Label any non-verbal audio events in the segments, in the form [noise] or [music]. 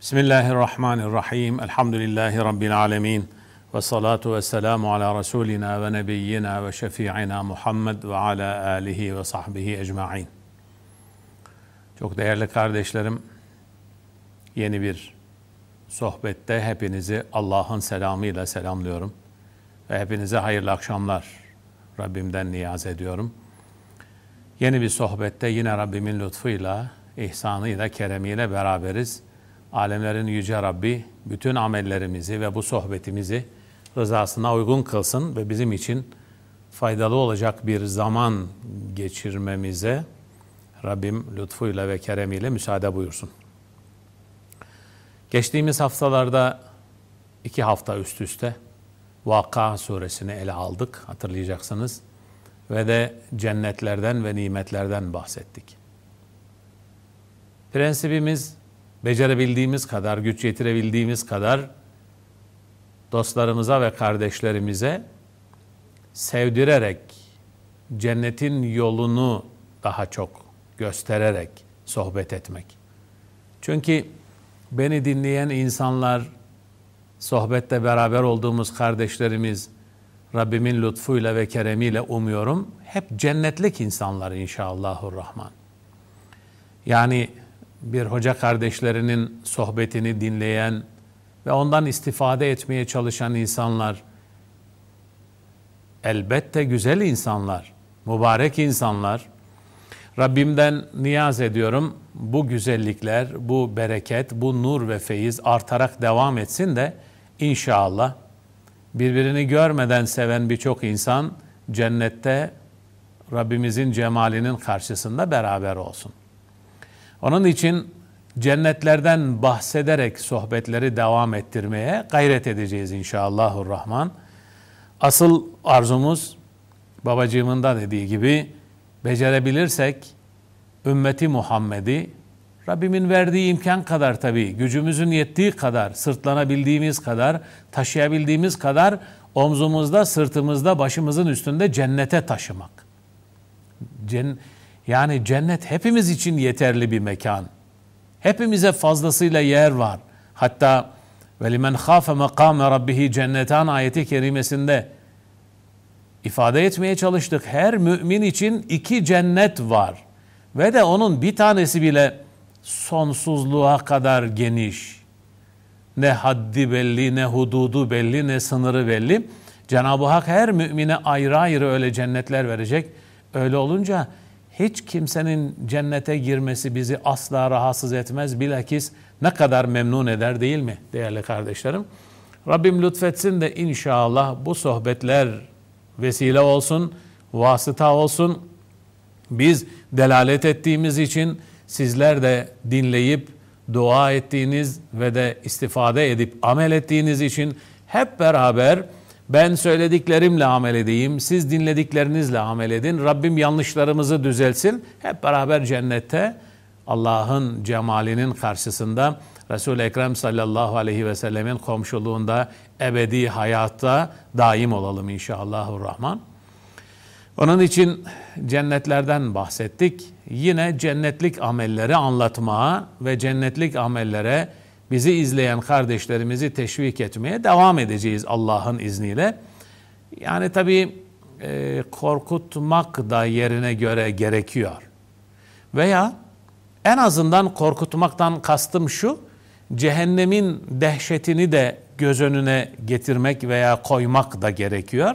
Bismillahirrahmanirrahim. Elhamdülillahi Rabbil alemin. Ve salatu ve selamu ala Resulina ve Nebiyyina ve Şefi'ina Muhammed ve ala alihi ve sahbihi ecma'in. Çok değerli kardeşlerim, yeni bir sohbette hepinizi Allah'ın selamıyla selamlıyorum. Ve hepinize hayırlı akşamlar Rabbimden niyaz ediyorum. Yeni bir sohbette yine Rabbimin lütfuyla, ihsanıyla, keremiyle beraberiz. Alemlerin Yüce Rabbi bütün amellerimizi ve bu sohbetimizi rızasına uygun kılsın ve bizim için faydalı olacak bir zaman geçirmemize Rabbim lütfuyla ve keremiyle müsaade buyursun. Geçtiğimiz haftalarda iki hafta üst üste Vakka suresini ele aldık hatırlayacaksınız ve de cennetlerden ve nimetlerden bahsettik. Prensibimiz becerebildiğimiz kadar, güç yetirebildiğimiz kadar dostlarımıza ve kardeşlerimize sevdirerek cennetin yolunu daha çok göstererek sohbet etmek. Çünkü beni dinleyen insanlar, sohbette beraber olduğumuz kardeşlerimiz, Rabbimin lütfuyla ve keremiyle umuyorum hep cennetlik insanlar inşallahurrahman. Yani bir hoca kardeşlerinin sohbetini dinleyen ve ondan istifade etmeye çalışan insanlar elbette güzel insanlar, mübarek insanlar. Rabbimden niyaz ediyorum bu güzellikler, bu bereket, bu nur ve feyiz artarak devam etsin de inşallah birbirini görmeden seven birçok insan cennette Rabbimizin cemalinin karşısında beraber olsun. Onun için cennetlerden bahsederek sohbetleri devam ettirmeye gayret edeceğiz inşallahurrahman. Asıl arzumuz babacığımın da dediği gibi becerebilirsek ümmeti Muhammed'i Rabbimin verdiği imkan kadar tabii, gücümüzün yettiği kadar, sırtlanabildiğimiz kadar, taşıyabildiğimiz kadar omzumuzda, sırtımızda, başımızın üstünde cennete taşımak. Cen yani cennet hepimiz için yeterli bir mekan. Hepimize fazlasıyla yer var. Hatta velimen khafe makame rabbihi cennetan ayeti kerimesinde ifade etmeye çalıştık. Her mümin için iki cennet var. Ve de onun bir tanesi bile sonsuzluğa kadar geniş. Ne haddi belli, ne hududu belli, ne sınırı belli. Cenab-ı Hak her mümine ayrı ayrı öyle cennetler verecek. Öyle olunca hiç kimsenin cennete girmesi bizi asla rahatsız etmez. Bilakis ne kadar memnun eder değil mi değerli kardeşlerim? Rabbim lütfetsin de inşallah bu sohbetler vesile olsun, vasıta olsun. Biz delalet ettiğimiz için sizler de dinleyip dua ettiğiniz ve de istifade edip amel ettiğiniz için hep beraber ben söylediklerimle amel edeyim, siz dinlediklerinizle amel edin. Rabbim yanlışlarımızı düzelsin. Hep beraber cennette Allah'ın cemalinin karşısında Resul-i Ekrem sallallahu aleyhi ve sellemin komşuluğunda ebedi hayatta daim olalım inşallahurrahman. Onun için cennetlerden bahsettik. Yine cennetlik amelleri anlatmaya ve cennetlik amellere bizi izleyen kardeşlerimizi teşvik etmeye devam edeceğiz Allah'ın izniyle. Yani tabii e, korkutmak da yerine göre gerekiyor. Veya en azından korkutmaktan kastım şu, cehennemin dehşetini de göz önüne getirmek veya koymak da gerekiyor.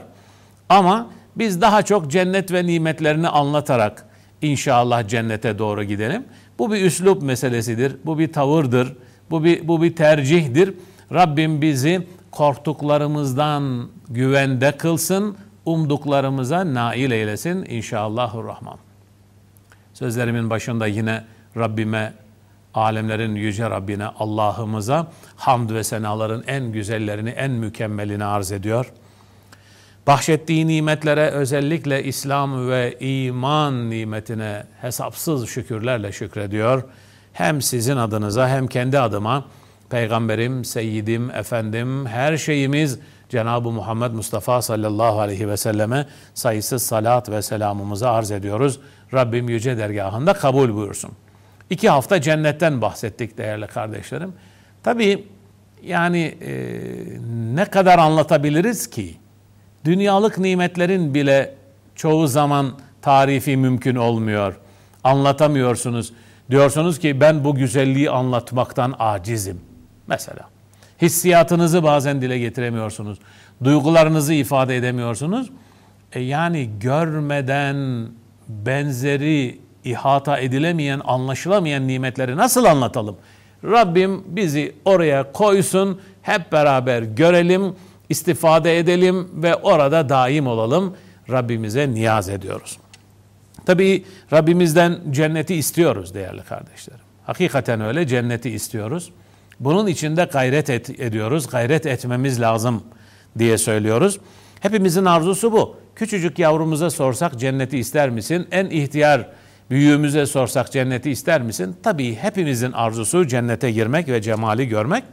Ama biz daha çok cennet ve nimetlerini anlatarak inşallah cennete doğru gidelim. Bu bir üslup meselesidir, bu bir tavırdır, bu bir, bu bir tercihtir. Rabbim bizi korktuklarımızdan güvende kılsın, umduklarımıza nail eylesin inşallahurrahman. Sözlerimin başında yine Rabbime, alemlerin yüce Rabbine, Allah'ımıza hamd ve senaların en güzellerini, en mükemmelini arz ediyor. Bahşettiği nimetlere özellikle İslam ve iman nimetine hesapsız şükürlerle şükrediyor. Hem sizin adınıza hem kendi adıma Peygamberim, Seyyidim, Efendim, her şeyimiz Cenab-ı Muhammed Mustafa sallallahu aleyhi ve selleme sayısız salat ve selamımızı arz ediyoruz. Rabbim yüce dergahında kabul buyursun. İki hafta cennetten bahsettik değerli kardeşlerim. Tabii yani e, ne kadar anlatabiliriz ki? Dünyalık nimetlerin bile çoğu zaman tarifi mümkün olmuyor. Anlatamıyorsunuz. Diyorsunuz ki ben bu güzelliği anlatmaktan acizim. Mesela hissiyatınızı bazen dile getiremiyorsunuz. Duygularınızı ifade edemiyorsunuz. E yani görmeden benzeri ihata edilemeyen, anlaşılamayan nimetleri nasıl anlatalım? Rabbim bizi oraya koysun, hep beraber görelim, istifade edelim ve orada daim olalım. Rabbimize niyaz ediyoruz. Tabii Rabbimizden cenneti istiyoruz değerli kardeşlerim. Hakikaten öyle cenneti istiyoruz. Bunun için de gayret et, ediyoruz. Gayret etmemiz lazım diye söylüyoruz. Hepimizin arzusu bu. Küçücük yavrumuza sorsak cenneti ister misin? En ihtiyar büyüğümüze sorsak cenneti ister misin? Tabii hepimizin arzusu cennete girmek ve cemali görmek.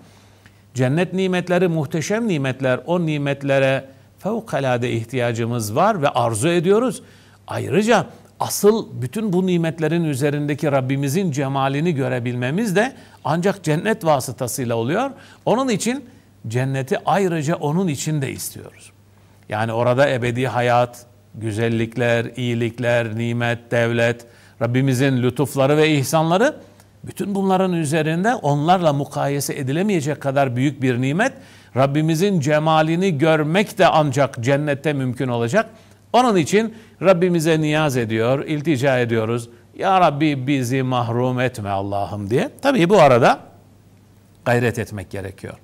Cennet nimetleri muhteşem nimetler. O nimetlere fevkalade ihtiyacımız var ve arzu ediyoruz. Ayrıca asıl bütün bu nimetlerin üzerindeki Rabbimizin cemalini görebilmemiz de ancak cennet vasıtasıyla oluyor. Onun için cenneti ayrıca onun için de istiyoruz. Yani orada ebedi hayat, güzellikler, iyilikler, nimet, devlet, Rabbimizin lütufları ve ihsanları bütün bunların üzerinde onlarla mukayese edilemeyecek kadar büyük bir nimet. Rabbimizin cemalini görmek de ancak cennette mümkün olacak. Onun için Rabbimize niyaz ediyor, iltica ediyoruz. Ya Rabbi bizi mahrum etme Allah'ım diye. Tabii bu arada gayret etmek gerekiyor.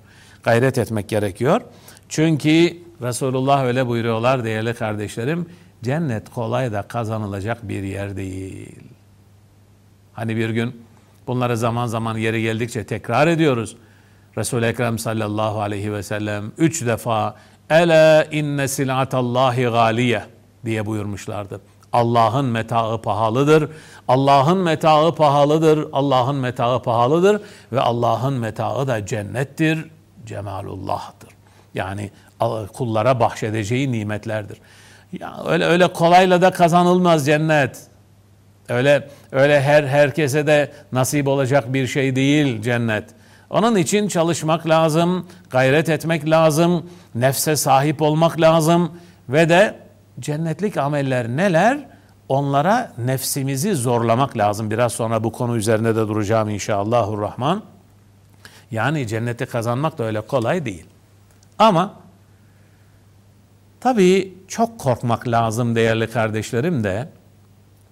Gayret etmek gerekiyor. Çünkü Resulullah öyle buyuruyorlar değerli kardeşlerim. Cennet kolay da kazanılacak bir yer değil. Hani bir gün bunları zaman zaman yeri geldikçe tekrar ediyoruz. Resul-i Ekrem sallallahu aleyhi ve sellem üç defa Ela inne silatallahi galiye diye buyurmuşlardı. Allah'ın metaı pahalıdır. Allah'ın metaı pahalıdır. Allah'ın metaı pahalıdır ve Allah'ın metaı da cennettir, cemalullah'tır. Yani kullara bahşedeceği nimetlerdir. Ya öyle öyle kolayla da kazanılmaz cennet. Öyle öyle her herkese de nasip olacak bir şey değil cennet. Onun için çalışmak lazım, gayret etmek lazım, nefse sahip olmak lazım ve de cennetlik ameller neler? Onlara nefsimizi zorlamak lazım. Biraz sonra bu konu üzerinde de duracağım inşallahurrahman. Yani cenneti kazanmak da öyle kolay değil. Ama tabii çok korkmak lazım değerli kardeşlerim de.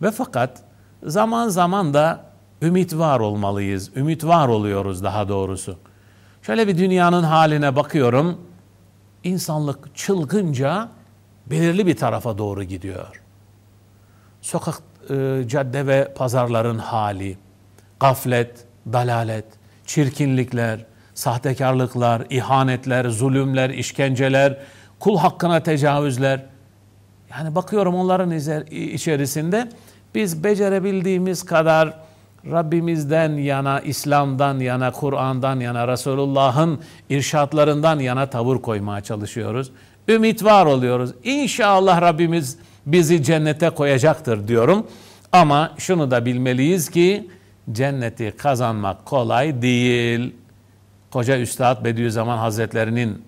Ve fakat zaman zaman da ümit var olmalıyız. Ümit var oluyoruz daha doğrusu. Şöyle bir dünyanın haline bakıyorum. İnsanlık çılgınca belirli bir tarafa doğru gidiyor. Sokak, e, cadde ve pazarların hali, gaflet, dalalet, çirkinlikler, sahtekarlıklar, ihanetler, zulümler, işkenceler, kul hakkına tecavüzler. Yani bakıyorum onların içerisinde biz becerebildiğimiz kadar Rabbimizden yana, İslam'dan yana, Kur'an'dan yana, Resulullah'ın irşatlarından yana tavır koymaya çalışıyoruz. Ümit var oluyoruz. İnşallah Rabbimiz bizi cennete koyacaktır diyorum. Ama şunu da bilmeliyiz ki cenneti kazanmak kolay değil. Koca Üstad Bediüzzaman Hazretlerinin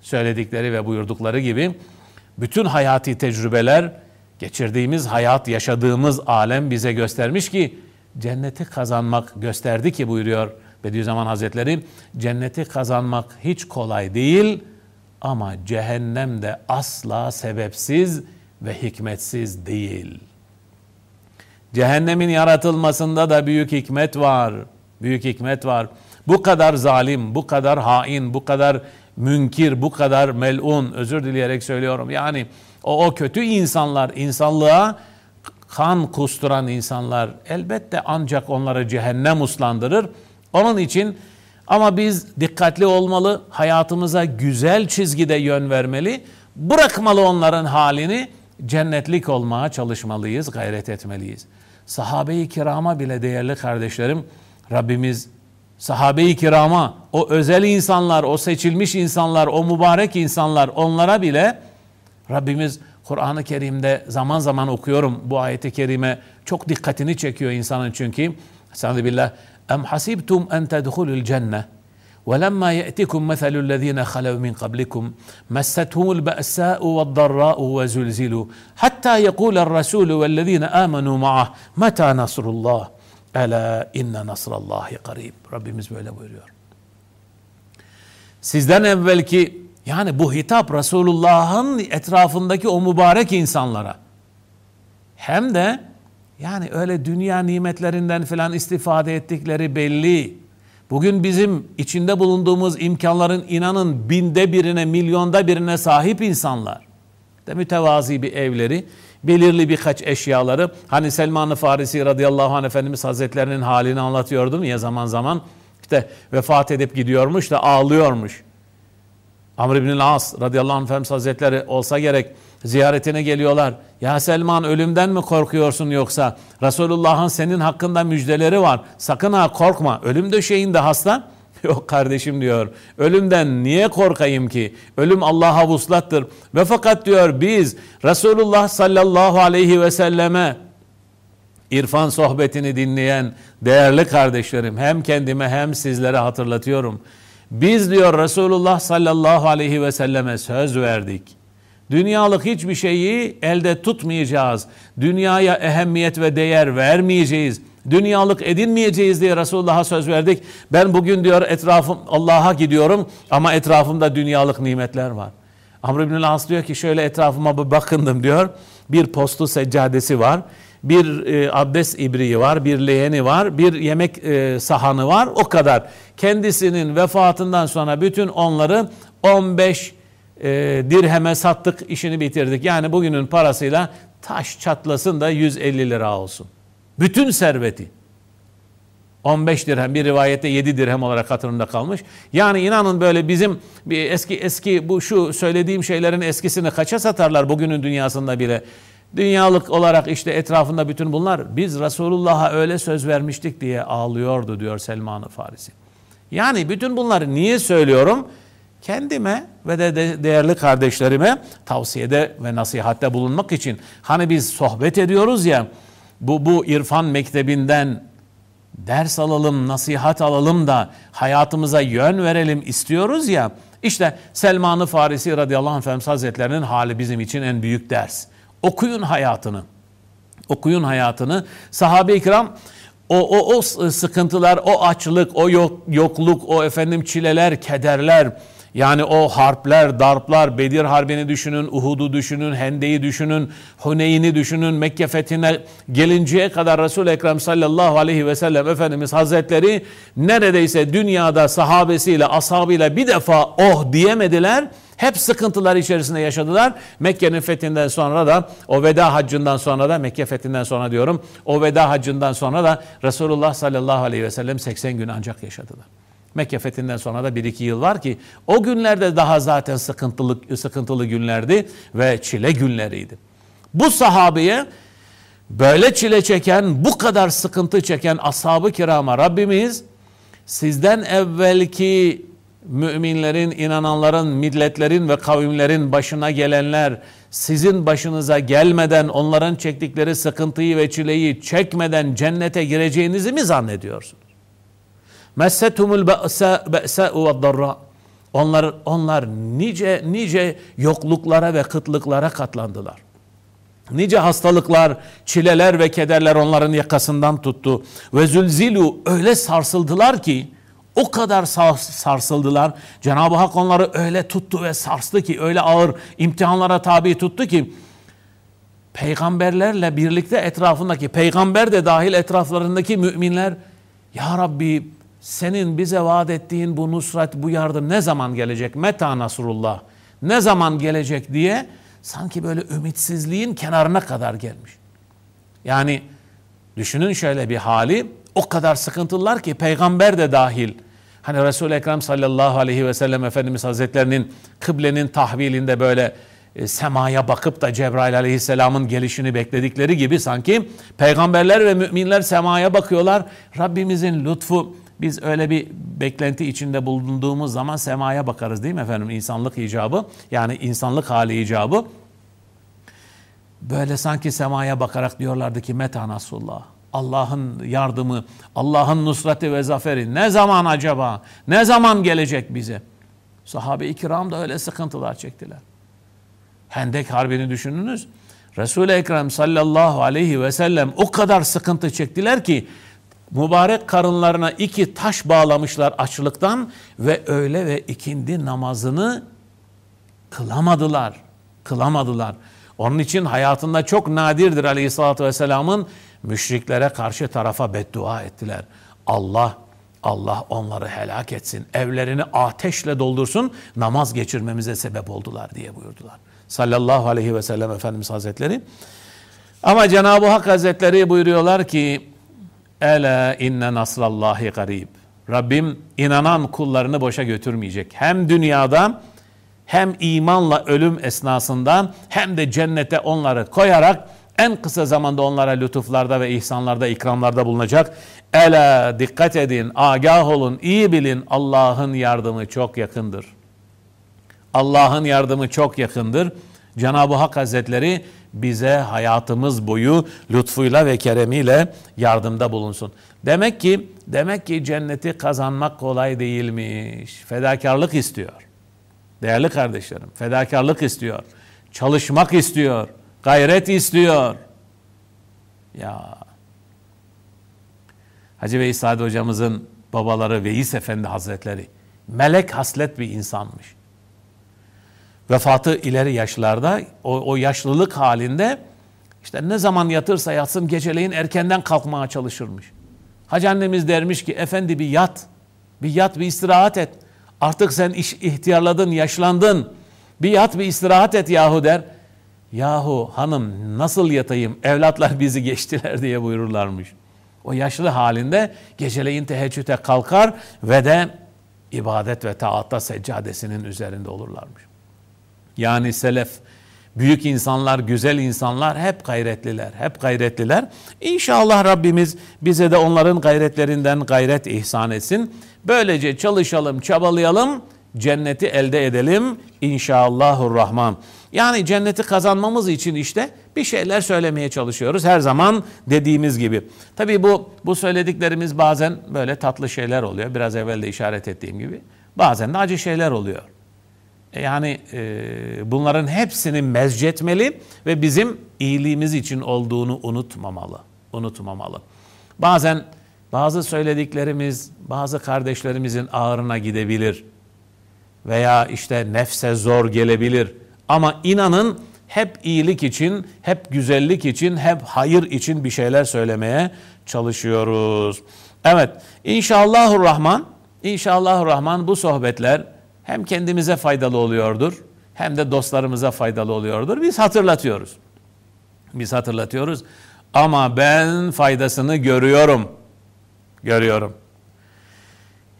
söyledikleri ve buyurdukları gibi bütün hayati tecrübeler, geçirdiğimiz hayat, yaşadığımız alem bize göstermiş ki cenneti kazanmak gösterdi ki buyuruyor Bediüzzaman Hazretleri, cenneti kazanmak hiç kolay değil ama cehennem de asla sebepsiz ve hikmetsiz değil. Cehennemin yaratılmasında da büyük hikmet var. Büyük hikmet var. Bu kadar zalim, bu kadar hain, bu kadar münkir, bu kadar melun, özür dileyerek söylüyorum. Yani o, o kötü insanlar, insanlığa kan kusturan insanlar elbette ancak onları cehennem uslandırır. Onun için ama biz dikkatli olmalı, hayatımıza güzel çizgide yön vermeli, bırakmalı onların halini, cennetlik olmaya çalışmalıyız, gayret etmeliyiz. Sahabe-i kirama bile değerli kardeşlerim, Rabbimiz sahabe-i kirama, o özel insanlar, o seçilmiş insanlar, o mübarek insanlar, onlara bile Rabbimiz Kur'an-ı Kerim'de zaman zaman okuyorum bu ayeti kerime çok dikkatini çekiyor insanın çünkü. Estağfirullah. Em hasibtum en tedhulul cenne وَلَمَّا يَأْتِكُمْ مَثَلُ الَّذ۪ينَ خَلَوْا مِنْ قَبْلِكُمْ مَسَّتْهُمُ الْبَأْسَاءُ وَالضَّرَّاءُ وَزُلْزِلُوا حَتَّى يَقُولَ الرَّسُولُ وَالَّذ۪ينَ آمَنُوا مَعَهُ مَتَى نَصْرُ اللّٰهِ Ela inne nasrallahi karib. Rabbimiz böyle buyuruyor. Sizden evvelki yani bu hitap Resulullah'ın etrafındaki o mübarek insanlara. Hem de yani öyle dünya nimetlerinden filan istifade ettikleri belli. Bugün bizim içinde bulunduğumuz imkanların inanın binde birine, milyonda birine sahip insanlar. De mütevazi bir evleri, belirli birkaç eşyaları. Hani Selman-ı Farisi radıyallahu anh Efendimiz Hazretlerinin halini anlatıyordum ya zaman zaman. İşte vefat edip gidiyormuş da ağlıyormuş. Amr ibn As radıyallahu anh Efendimiz Hazretleri olsa gerek ziyaretine geliyorlar. Ya Selman ölümden mi korkuyorsun yoksa? Resulullah'ın senin hakkında müjdeleri var. Sakın ha korkma. Ölüm döşeğinde hasta. [laughs] Yok kardeşim diyor. Ölümden niye korkayım ki? Ölüm Allah'a vuslattır. Ve fakat diyor biz Resulullah sallallahu aleyhi ve selleme irfan sohbetini dinleyen değerli kardeşlerim hem kendime hem sizlere hatırlatıyorum. Biz diyor Resulullah sallallahu aleyhi ve selleme söz verdik. Dünyalık hiçbir şeyi elde tutmayacağız. Dünyaya ehemmiyet ve değer vermeyeceğiz. Dünyalık edinmeyeceğiz diye Resulullah'a söz verdik. Ben bugün diyor etrafım Allah'a gidiyorum ama etrafımda dünyalık nimetler var. Amr ibn As diyor ki şöyle etrafıma bir bakındım diyor. Bir postu seccadesi var. Bir e, abdest ibriği var, bir leğeni var, bir yemek e, sahanı var. O kadar. Kendisinin vefatından sonra bütün onları 15 e, dirheme sattık, işini bitirdik. Yani bugünün parasıyla taş çatlasın da 150 lira olsun. Bütün serveti. 15 dirhem bir rivayette 7 dirhem olarak hatırımda kalmış. Yani inanın böyle bizim bir eski eski bu şu söylediğim şeylerin eskisini kaça satarlar bugünün dünyasında bile. Dünyalık olarak işte etrafında bütün bunlar biz Resulullah'a öyle söz vermiştik diye ağlıyordu diyor Selman-ı Farisi. Yani bütün bunları niye söylüyorum? Kendime ve de değerli kardeşlerime tavsiyede ve nasihatte bulunmak için. Hani biz sohbet ediyoruz ya bu, bu irfan mektebinden ders alalım, nasihat alalım da hayatımıza yön verelim istiyoruz ya. İşte Selman-ı Farisi radıyallahu anh Efendimiz Hazretlerinin hali bizim için en büyük ders. Okuyun hayatını. Okuyun hayatını. Sahabe-i kiram o, o, o sıkıntılar, o açlık, o yok, yokluk, o efendim çileler, kederler, yani o harpler, darplar, Bedir Harbi'ni düşünün, Uhud'u düşünün, Hende'yi düşünün, Huneyn'i düşünün, Mekke fethine gelinceye kadar Resul-i Ekrem sallallahu aleyhi ve sellem Efendimiz Hazretleri neredeyse dünyada sahabesiyle, ashabıyla bir defa oh diyemediler. Hep sıkıntılar içerisinde yaşadılar. Mekke'nin fethinden sonra da o veda haccından sonra da Mekke fethinden sonra diyorum. O veda haccından sonra da Resulullah sallallahu aleyhi ve sellem 80 gün ancak yaşadılar. Mekke fethinden sonra da bir iki yıl var ki o günlerde daha zaten sıkıntılı, sıkıntılı günlerdi ve çile günleriydi. Bu sahabeye böyle çile çeken, bu kadar sıkıntı çeken ashab-ı kirama Rabbimiz sizden evvelki müminlerin, inananların, milletlerin ve kavimlerin başına gelenler sizin başınıza gelmeden onların çektikleri sıkıntıyı ve çileyi çekmeden cennete gireceğinizi mi zannediyorsunuz? Messetumul be'sa be'sa'u ve darra. Onlar onlar nice nice yokluklara ve kıtlıklara katlandılar. Nice hastalıklar, çileler ve kederler onların yakasından tuttu. Ve zülzilu öyle sarsıldılar ki o kadar sarsıldılar. Cenab-ı Hak onları öyle tuttu ve sarstı ki öyle ağır imtihanlara tabi tuttu ki peygamberlerle birlikte etrafındaki peygamber de dahil etraflarındaki müminler ya Rabbi senin bize vaat ettiğin bu nusret, bu yardım ne zaman gelecek? Meta Nasrullah. Ne zaman gelecek diye sanki böyle ümitsizliğin kenarına kadar gelmiş. Yani düşünün şöyle bir hali o kadar sıkıntılar ki peygamber de dahil. Hani Resul-i Ekrem sallallahu aleyhi ve sellem Efendimiz Hazretlerinin kıblenin tahvilinde böyle e, semaya bakıp da Cebrail aleyhisselamın gelişini bekledikleri gibi sanki peygamberler ve müminler semaya bakıyorlar. Rabbimizin lütfu biz öyle bir beklenti içinde bulunduğumuz zaman semaya bakarız değil mi efendim? İnsanlık icabı yani insanlık hali icabı. Böyle sanki semaya bakarak diyorlardı ki meta nasrullah. Allah'ın yardımı, Allah'ın nusreti ve zaferi ne zaman acaba? Ne zaman gelecek bize? Sahabe-i kiram da öyle sıkıntılar çektiler. Hendek Harbi'ni düşününüz. Resul-i Ekrem sallallahu aleyhi ve sellem o kadar sıkıntı çektiler ki mübarek karınlarına iki taş bağlamışlar açlıktan ve öğle ve ikindi namazını kılamadılar. Kılamadılar. Onun için hayatında çok nadirdir aleyhissalatü vesselamın müşriklere karşı tarafa beddua ettiler. Allah Allah onları helak etsin, evlerini ateşle doldursun, namaz geçirmemize sebep oldular diye buyurdular. Sallallahu aleyhi ve sellem Efendimiz Hazretleri. Ama Cenab-ı Hak Hazretleri buyuruyorlar ki, Ela inne nasrallahi garib. Rabbim inanan kullarını boşa götürmeyecek. Hem dünyada hem imanla ölüm esnasında hem de cennete onları koyarak en kısa zamanda onlara lütuflarda ve ihsanlarda, ikramlarda bulunacak. Ela dikkat edin, agah olun, iyi bilin Allah'ın yardımı çok yakındır. Allah'ın yardımı çok yakındır. Cenab-ı Hak Hazretleri bize hayatımız boyu lütfuyla ve keremiyle yardımda bulunsun. Demek ki demek ki cenneti kazanmak kolay değilmiş. Fedakarlık istiyor. Değerli kardeşlerim, fedakarlık istiyor. Çalışmak istiyor. Gayret istiyor. Ya Hacı Veys Sadi hocamızın babaları Veys Efendi Hazretleri melek haslet bir insanmış. Vefatı ileri yaşlarda o, o yaşlılık halinde işte ne zaman yatırsa yatsın geceleyin erkenden kalkmaya çalışırmış. Hacı annemiz dermiş ki efendi bir yat, bir yat bir istirahat et. Artık sen iş, ihtiyarladın, yaşlandın. Bir yat bir istirahat et yahu der. Yahu hanım nasıl yatayım evlatlar bizi geçtiler [laughs] diye buyururlarmış. O yaşlı halinde geceleyin teheccüde kalkar ve de ibadet ve taatta seccadesinin üzerinde olurlarmış. Yani selef, büyük insanlar, güzel insanlar hep gayretliler, hep gayretliler. İnşallah Rabbimiz bize de onların gayretlerinden gayret ihsan etsin. Böylece çalışalım, çabalayalım, cenneti elde edelim inşallahurrahman. Yani cenneti kazanmamız için işte bir şeyler söylemeye çalışıyoruz her zaman dediğimiz gibi. Tabii bu bu söylediklerimiz bazen böyle tatlı şeyler oluyor. Biraz evvel de işaret ettiğim gibi. Bazen de acı şeyler oluyor. E, yani e, bunların hepsini mezcetmeli ve bizim iyiliğimiz için olduğunu unutmamalı. Unutmamalı. Bazen bazı söylediklerimiz bazı kardeşlerimizin ağrına gidebilir veya işte nefse zor gelebilir. Ama inanın hep iyilik için, hep güzellik için, hep hayır için bir şeyler söylemeye çalışıyoruz. Evet, inşallahurrahman, inşallahurrahman bu sohbetler hem kendimize faydalı oluyordur, hem de dostlarımıza faydalı oluyordur. Biz hatırlatıyoruz. Biz hatırlatıyoruz. Ama ben faydasını görüyorum. Görüyorum.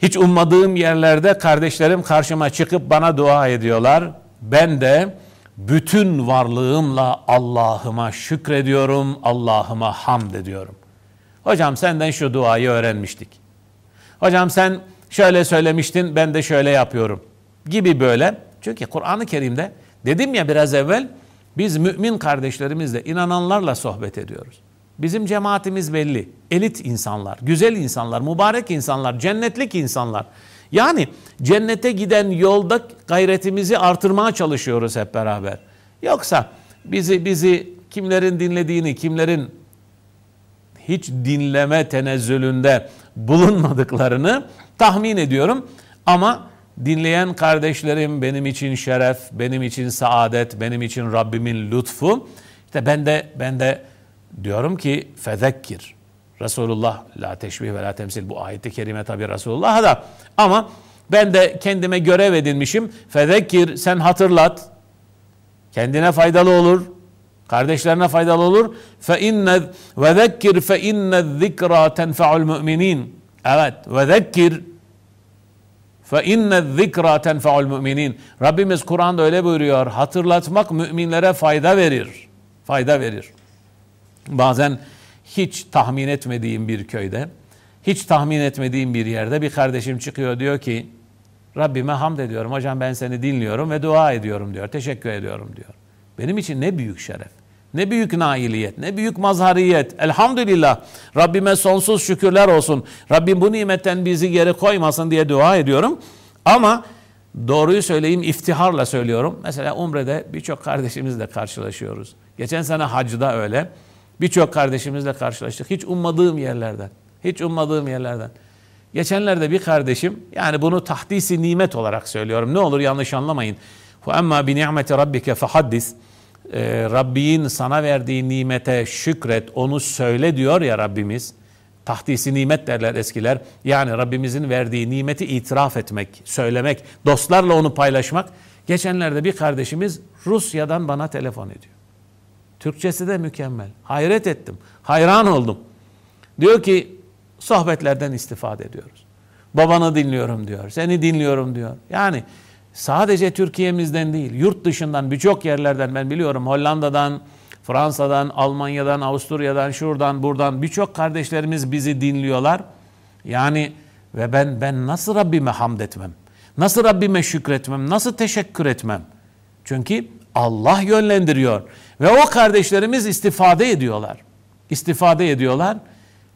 Hiç ummadığım yerlerde kardeşlerim karşıma çıkıp bana dua ediyorlar. Ben de bütün varlığımla Allah'ıma şükrediyorum, Allah'ıma hamd ediyorum. Hocam senden şu duayı öğrenmiştik. Hocam sen şöyle söylemiştin, ben de şöyle yapıyorum gibi böyle. Çünkü Kur'an-ı Kerim'de dedim ya biraz evvel biz mümin kardeşlerimizle, inananlarla sohbet ediyoruz. Bizim cemaatimiz belli. Elit insanlar, güzel insanlar, mübarek insanlar, cennetlik insanlar. Yani cennete giden yolda gayretimizi artırmaya çalışıyoruz hep beraber. Yoksa bizi bizi kimlerin dinlediğini, kimlerin hiç dinleme tenezzülünde bulunmadıklarını tahmin ediyorum. Ama dinleyen kardeşlerim benim için şeref, benim için saadet, benim için Rabbimin lütfu. İşte ben de ben de diyorum ki fezekkir. Resulullah la teşbih ve la temsil bu ayeti kerime tabi Resulullah'a da ama ben de kendime görev edinmişim. Fezekkir sen hatırlat. Kendine faydalı olur. Kardeşlerine faydalı olur. Fe inne ve zekkir fe inne zikra tenfa'ul müminin. Evet ve zekkir fe inne zikra tenfa'ul. Rabbimiz Kur'an'da öyle buyuruyor. Hatırlatmak müminlere fayda verir. Fayda verir. Bazen hiç tahmin etmediğim bir köyde, hiç tahmin etmediğim bir yerde bir kardeşim çıkıyor diyor ki Rabbime hamd ediyorum. Hocam ben seni dinliyorum ve dua ediyorum diyor. Teşekkür ediyorum diyor. Benim için ne büyük şeref. Ne büyük nailiyet, ne büyük mazhariyet. Elhamdülillah. Rabbime sonsuz şükürler olsun. Rabbim bu nimetten bizi geri koymasın diye dua ediyorum. Ama doğruyu söyleyeyim iftiharla söylüyorum. Mesela Umre'de birçok kardeşimizle karşılaşıyoruz. Geçen sene hacda öyle. Birçok kardeşimizle karşılaştık. Hiç ummadığım yerlerden. Hiç ummadığım yerlerden. Geçenlerde bir kardeşim yani bunu tahdisi nimet olarak söylüyorum. Ne olur yanlış anlamayın. Ama bi ni'meti rabbike fehaddis. Rabbin sana verdiği nimete şükret, onu söyle diyor ya Rabbimiz. Tahdisi nimet derler eskiler. Yani Rabbimizin verdiği nimeti itiraf etmek, söylemek, dostlarla onu paylaşmak. Geçenlerde bir kardeşimiz Rusya'dan bana telefon ediyor. Türkçesi de mükemmel. Hayret ettim. Hayran oldum. Diyor ki sohbetlerden istifade ediyoruz. Babanı dinliyorum diyor. Seni dinliyorum diyor. Yani sadece Türkiye'mizden değil, yurt dışından birçok yerlerden ben biliyorum Hollanda'dan, Fransa'dan, Almanya'dan, Avusturya'dan, şuradan, buradan birçok kardeşlerimiz bizi dinliyorlar. Yani ve ben ben nasıl Rabbime hamd etmem? Nasıl Rabbime şükretmem? Nasıl teşekkür etmem? Çünkü Allah yönlendiriyor ve o kardeşlerimiz istifade ediyorlar. İstifade ediyorlar.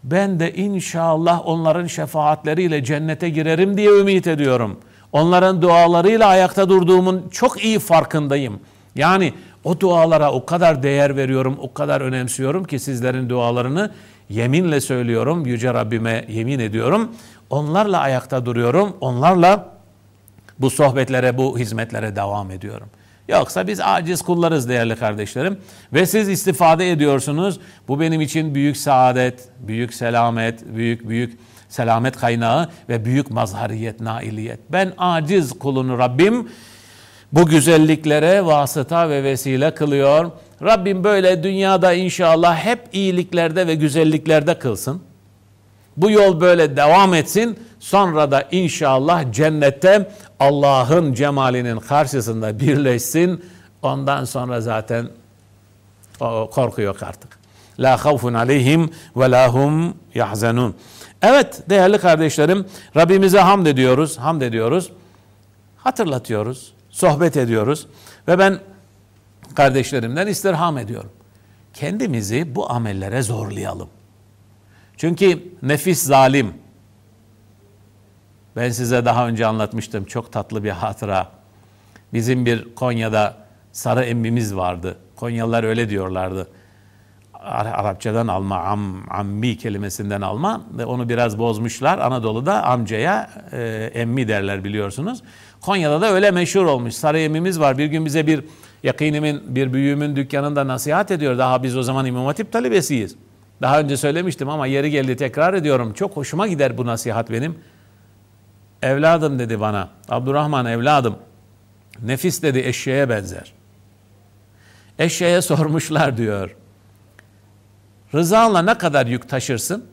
Ben de inşallah onların şefaatleriyle cennete girerim diye ümit ediyorum. Onların dualarıyla ayakta durduğumun çok iyi farkındayım. Yani o dualara o kadar değer veriyorum, o kadar önemsiyorum ki sizlerin dualarını yeminle söylüyorum, Yüce Rabbime yemin ediyorum. Onlarla ayakta duruyorum, onlarla bu sohbetlere, bu hizmetlere devam ediyorum. Yoksa biz aciz kullarız değerli kardeşlerim. Ve siz istifade ediyorsunuz. Bu benim için büyük saadet, büyük selamet, büyük büyük selamet kaynağı ve büyük mazhariyet, nailiyet. Ben aciz kulunu Rabbim bu güzelliklere vasıta ve vesile kılıyor. Rabbim böyle dünyada inşallah hep iyiliklerde ve güzelliklerde kılsın. Bu yol böyle devam etsin. Sonra da inşallah cennette Allah'ın cemalinin karşısında birleşsin. Ondan sonra zaten korku yok artık. La havfun aleyhim ve la hum yahzenun. Evet değerli kardeşlerim Rabbimize hamd ediyoruz, hamd ediyoruz. Hatırlatıyoruz, sohbet ediyoruz ve ben kardeşlerimden istirham ediyorum. Kendimizi bu amellere zorlayalım. Çünkü nefis zalim. Ben size daha önce anlatmıştım çok tatlı bir hatıra. Bizim bir Konya'da sarı emmimiz vardı. Konyalılar öyle diyorlardı. Arapçadan alma, am, ammi kelimesinden alma onu biraz bozmuşlar. Anadolu'da amcaya e, emmi derler biliyorsunuz. Konya'da da öyle meşhur olmuş. Sarı emmimiz var. Bir gün bize bir yakinimin, bir büyüğümün dükkanında nasihat ediyor. Daha biz o zaman İmam Hatip talebesiyiz. Daha önce söylemiştim ama yeri geldi tekrar ediyorum. Çok hoşuma gider bu nasihat benim. Evladım dedi bana. Abdurrahman evladım. Nefis dedi eşeğe benzer. Eşeğe [laughs] sormuşlar diyor. Rızanla ne kadar yük taşırsın?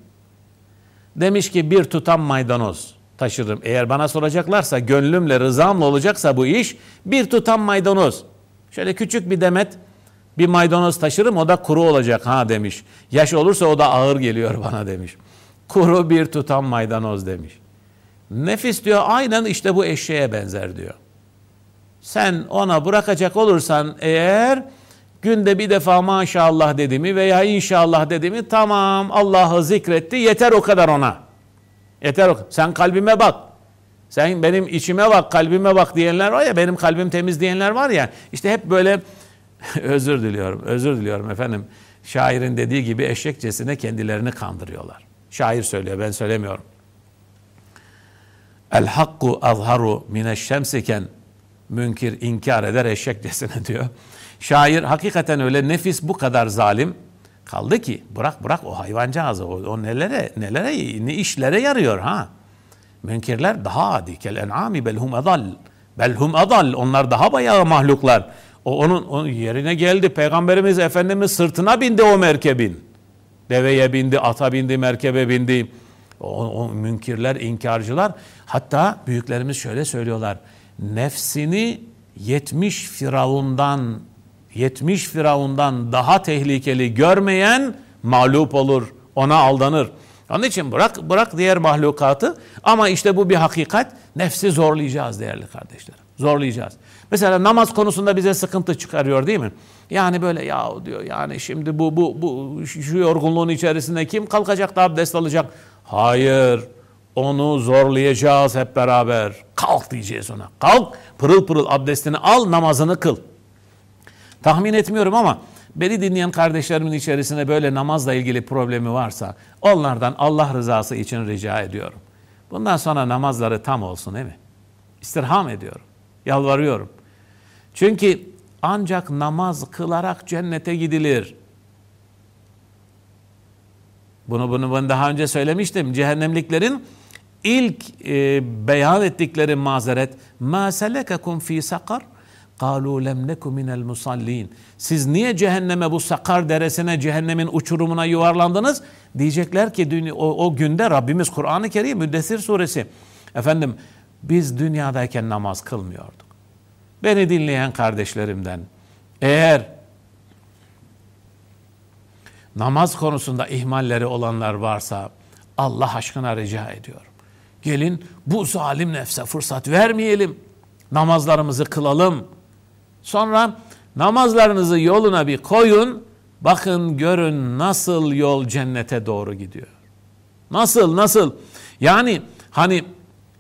Demiş ki bir tutam maydanoz taşırım. Eğer bana soracaklarsa gönlümle rızamla olacaksa bu iş bir tutam maydanoz. Şöyle küçük bir demet bir maydanoz taşırım o da kuru olacak ha demiş. Yaş olursa o da ağır geliyor [laughs] bana demiş. Kuru bir tutam maydanoz demiş. Nefis diyor aynen işte bu eşeğe benzer diyor. Sen ona bırakacak olursan eğer günde bir defa maşallah dedi mi veya inşallah dedi mi tamam Allah'ı zikretti yeter o kadar ona. Yeter o Sen kalbime bak. Sen benim içime bak, kalbime bak diyenler var ya, benim kalbim temiz diyenler var ya. İşte hep böyle [laughs] özür diliyorum, özür diliyorum efendim. Şairin dediği gibi eşekçesine kendilerini kandırıyorlar. Şair söylüyor, ben söylemiyorum. El hakku azharu mineşşemsiken münkir inkar eder eşekçesine diyor. Şair hakikaten öyle nefis bu kadar zalim kaldı ki bırak bırak o hayvancağızı o, o nelere nelere ne işlere yarıyor ha. Münkirler daha adi kel en'ami belhum adal. Belhum adal onlar daha bayağı mahluklar. O onun, onun yerine geldi. Peygamberimiz Efendimiz sırtına bindi o merkebin. Deveye bindi, ata bindi, merkebe bindi. O, o münkirler, inkarcılar. Hatta büyüklerimiz şöyle söylüyorlar. Nefsini 70 firavundan 70 firavundan daha tehlikeli görmeyen mağlup olur, ona aldanır. Onun için bırak bırak diğer mahlukatı ama işte bu bir hakikat. Nefsi zorlayacağız değerli kardeşlerim. Zorlayacağız. Mesela namaz konusunda bize sıkıntı çıkarıyor değil mi? Yani böyle ya diyor yani şimdi bu bu bu şu yorgunluğun içerisinde kim kalkacak da abdest alacak? Hayır. Onu zorlayacağız hep beraber. Kalk diyeceğiz ona. Kalk pırıl pırıl abdestini al namazını kıl. Tahmin etmiyorum ama beni dinleyen kardeşlerimin içerisinde böyle namazla ilgili problemi varsa onlardan Allah rızası için rica ediyorum. Bundan sonra namazları tam olsun değil mi? İstirham ediyorum. Yalvarıyorum. Çünkü ancak namaz kılarak cennete gidilir. Bunu bunu ben daha önce söylemiştim. Cehennemliklerin ilk e, beyan ettikleri mazeret ma selekakum fi sakar قالوا lem neku minel musallin. Siz niye cehenneme bu sakar deresine, cehennemin uçurumuna yuvarlandınız? Diyecekler ki o, o günde Rabbimiz Kur'an-ı Kerim Müddessir suresi. Efendim biz dünyadayken namaz kılmıyorduk. Beni dinleyen kardeşlerimden eğer namaz konusunda ihmalleri olanlar varsa Allah aşkına rica ediyorum. Gelin bu zalim nefse fırsat vermeyelim. Namazlarımızı kılalım. Sonra namazlarınızı yoluna bir koyun. Bakın görün nasıl yol cennete doğru gidiyor. Nasıl nasıl? Yani hani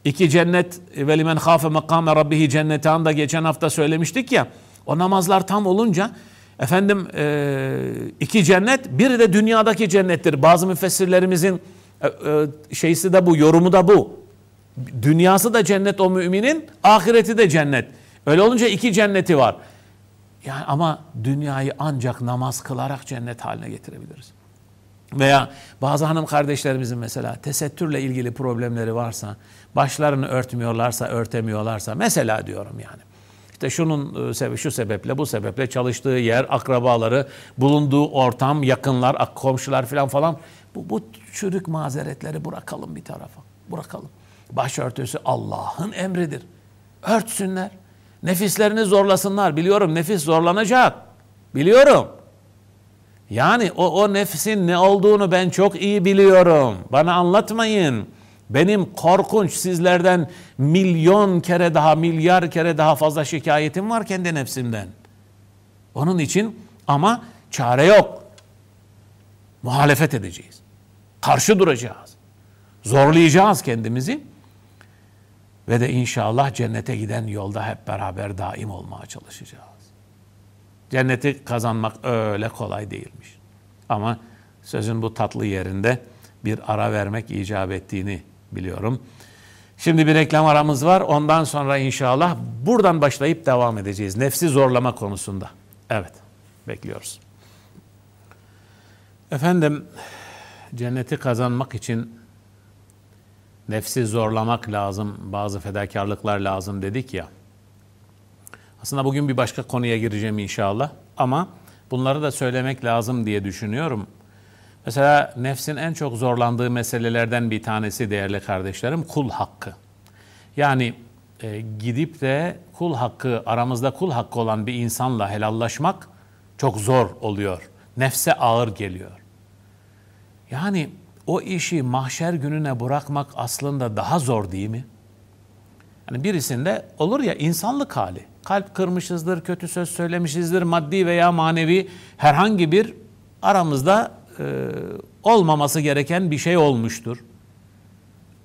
iki cennet ve limen khafe makame rabbihi cennetan da geçen hafta söylemiştik ya. O namazlar tam olunca efendim e, iki cennet biri de dünyadaki cennettir. Bazı müfessirlerimizin e, e, şeysi de bu, yorumu da bu. Dünyası da cennet o müminin, ahireti de cennet. Öyle olunca iki cenneti var. Yani ama dünyayı ancak namaz kılarak cennet haline getirebiliriz. Veya bazı hanım kardeşlerimizin mesela tesettürle ilgili problemleri varsa, başlarını örtmüyorlarsa, örtemiyorlarsa, mesela diyorum yani. İşte şunun e, şu sebeple, bu sebeple çalıştığı yer, akrabaları, bulunduğu ortam, yakınlar, komşular falan falan. Bu, bu çürük mazeretleri bırakalım bir tarafa. Bırakalım. Başörtüsü Allah'ın emridir. Örtsünler. Nefislerini zorlasınlar. Biliyorum nefis zorlanacak. Biliyorum. Yani o, o nefsin ne olduğunu ben çok iyi biliyorum. Bana anlatmayın. Benim korkunç sizlerden milyon kere daha, milyar kere daha fazla şikayetim var kendi nefsimden. Onun için ama çare yok. Muhalefet edeceğiz. Karşı duracağız. Zorlayacağız kendimizi. Ve de inşallah cennete giden yolda hep beraber daim olmaya çalışacağız. Cenneti kazanmak öyle kolay değilmiş. Ama sözün bu tatlı yerinde bir ara vermek icap ettiğini biliyorum. Şimdi bir reklam aramız var. Ondan sonra inşallah buradan başlayıp devam edeceğiz. Nefsi zorlama konusunda. Evet, bekliyoruz. Efendim, cenneti kazanmak için nefsi zorlamak lazım, bazı fedakarlıklar lazım dedik ya. Aslında bugün bir başka konuya gireceğim inşallah ama bunları da söylemek lazım diye düşünüyorum. Mesela nefsin en çok zorlandığı meselelerden bir tanesi değerli kardeşlerim kul hakkı. Yani e, gidip de kul hakkı aramızda kul hakkı olan bir insanla helallaşmak çok zor oluyor. Nefse ağır geliyor. Yani o işi mahşer gününe bırakmak aslında daha zor değil mi? Yani birisinde olur ya insanlık hali. Kalp kırmışızdır, kötü söz söylemişizdir, maddi veya manevi herhangi bir aramızda e, olmaması gereken bir şey olmuştur.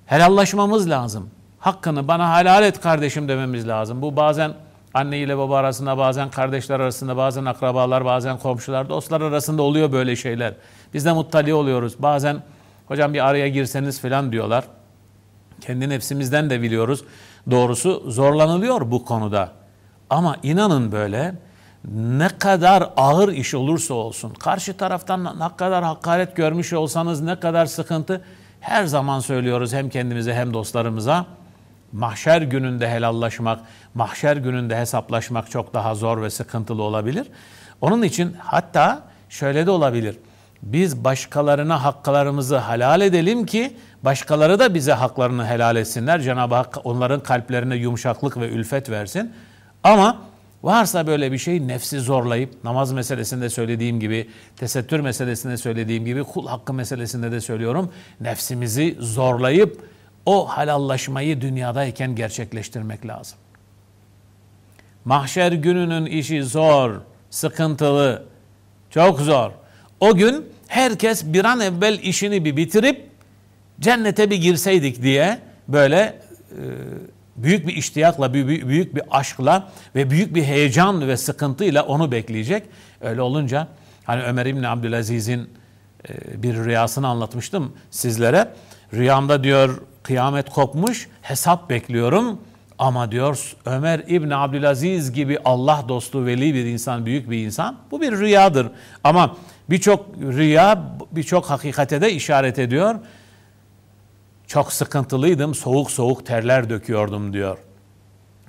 Helallaşmamız lazım. Hakkını bana helal et kardeşim dememiz lazım. Bu bazen anne ile baba arasında, bazen kardeşler arasında, bazen akrabalar, bazen komşular, dostlar arasında oluyor böyle şeyler. Biz de muttali oluyoruz. Bazen Hocam bir araya girseniz falan diyorlar. Kendi nefsimizden de biliyoruz. Doğrusu zorlanılıyor bu konuda. Ama inanın böyle ne kadar ağır iş olursa olsun, karşı taraftan ne kadar hakaret görmüş olsanız, ne kadar sıkıntı, her zaman söylüyoruz hem kendimize hem dostlarımıza, mahşer gününde helallaşmak, mahşer gününde hesaplaşmak çok daha zor ve sıkıntılı olabilir. Onun için hatta şöyle de olabilir biz başkalarına haklarımızı helal edelim ki başkaları da bize haklarını helal etsinler. Cenab-ı Hak onların kalplerine yumuşaklık ve ülfet versin. Ama Varsa böyle bir şey nefsi zorlayıp namaz meselesinde söylediğim gibi, tesettür meselesinde söylediğim gibi, kul hakkı meselesinde de söylüyorum. Nefsimizi zorlayıp o halallaşmayı dünyadayken gerçekleştirmek lazım. Mahşer gününün işi zor, sıkıntılı, çok zor. O gün herkes bir an evvel işini bir bitirip cennete bir girseydik diye böyle e, büyük bir iştiyakla, büyük bir aşkla ve büyük bir heyecan ve sıkıntıyla onu bekleyecek. Öyle olunca hani Ömer İbni Abdülaziz'in e, bir rüyasını anlatmıştım sizlere. Rüyamda diyor kıyamet kopmuş, hesap bekliyorum. Ama diyor Ömer İbni Abdülaziz gibi Allah dostu, veli bir insan, büyük bir insan. Bu bir rüyadır. Ama birçok rüya, birçok hakikate de işaret ediyor. Çok sıkıntılıydım, soğuk soğuk terler döküyordum diyor.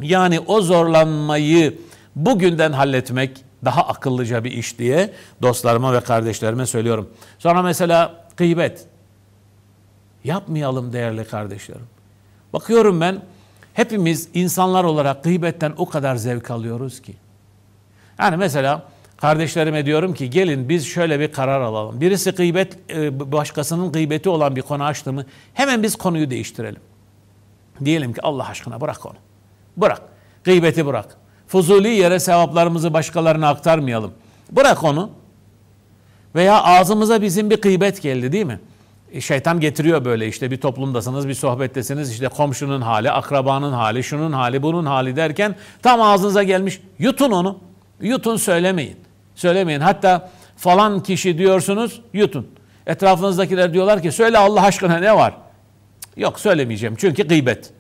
Yani o zorlanmayı bugünden halletmek daha akıllıca bir iş diye dostlarıma ve kardeşlerime söylüyorum. Sonra mesela gıybet. Yapmayalım değerli kardeşlerim. Bakıyorum ben hepimiz insanlar olarak gıybetten o kadar zevk alıyoruz ki. Yani mesela kardeşlerime diyorum ki gelin biz şöyle bir karar alalım. Birisi gıybet, e, başkasının gıybeti olan bir konu açtı mı hemen biz konuyu değiştirelim. Diyelim ki Allah aşkına bırak onu. Bırak. Gıybeti bırak. Fuzuli yere sevaplarımızı başkalarına aktarmayalım. Bırak onu. Veya ağzımıza bizim bir gıybet geldi değil mi? E, şeytan getiriyor böyle işte bir toplumdasınız, bir sohbettesiniz işte komşunun hali, akrabanın hali, şunun hali, bunun hali derken tam ağzınıza gelmiş. Yutun onu. Yutun söylemeyin. Söylemeyin. Hatta falan kişi diyorsunuz yutun. Etrafınızdakiler diyorlar ki söyle Allah aşkına ne var? Yok söylemeyeceğim çünkü gıybet.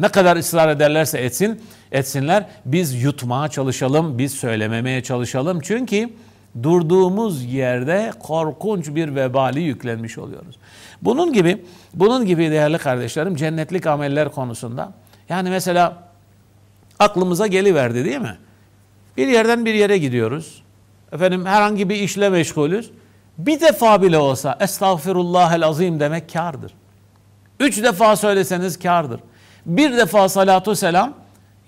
Ne kadar ısrar ederlerse etsin, etsinler. Biz yutmaya çalışalım, biz söylememeye çalışalım. Çünkü durduğumuz yerde korkunç bir vebali yüklenmiş oluyoruz. Bunun gibi, bunun gibi değerli kardeşlerim cennetlik ameller konusunda. Yani mesela aklımıza geliverdi değil mi? Bir yerden bir yere gidiyoruz. Efendim herhangi bir işle meşgulüz. Bir defa bile olsa estağfirullahel azim demek kardır. Üç defa söyleseniz kardır. Bir defa salatu selam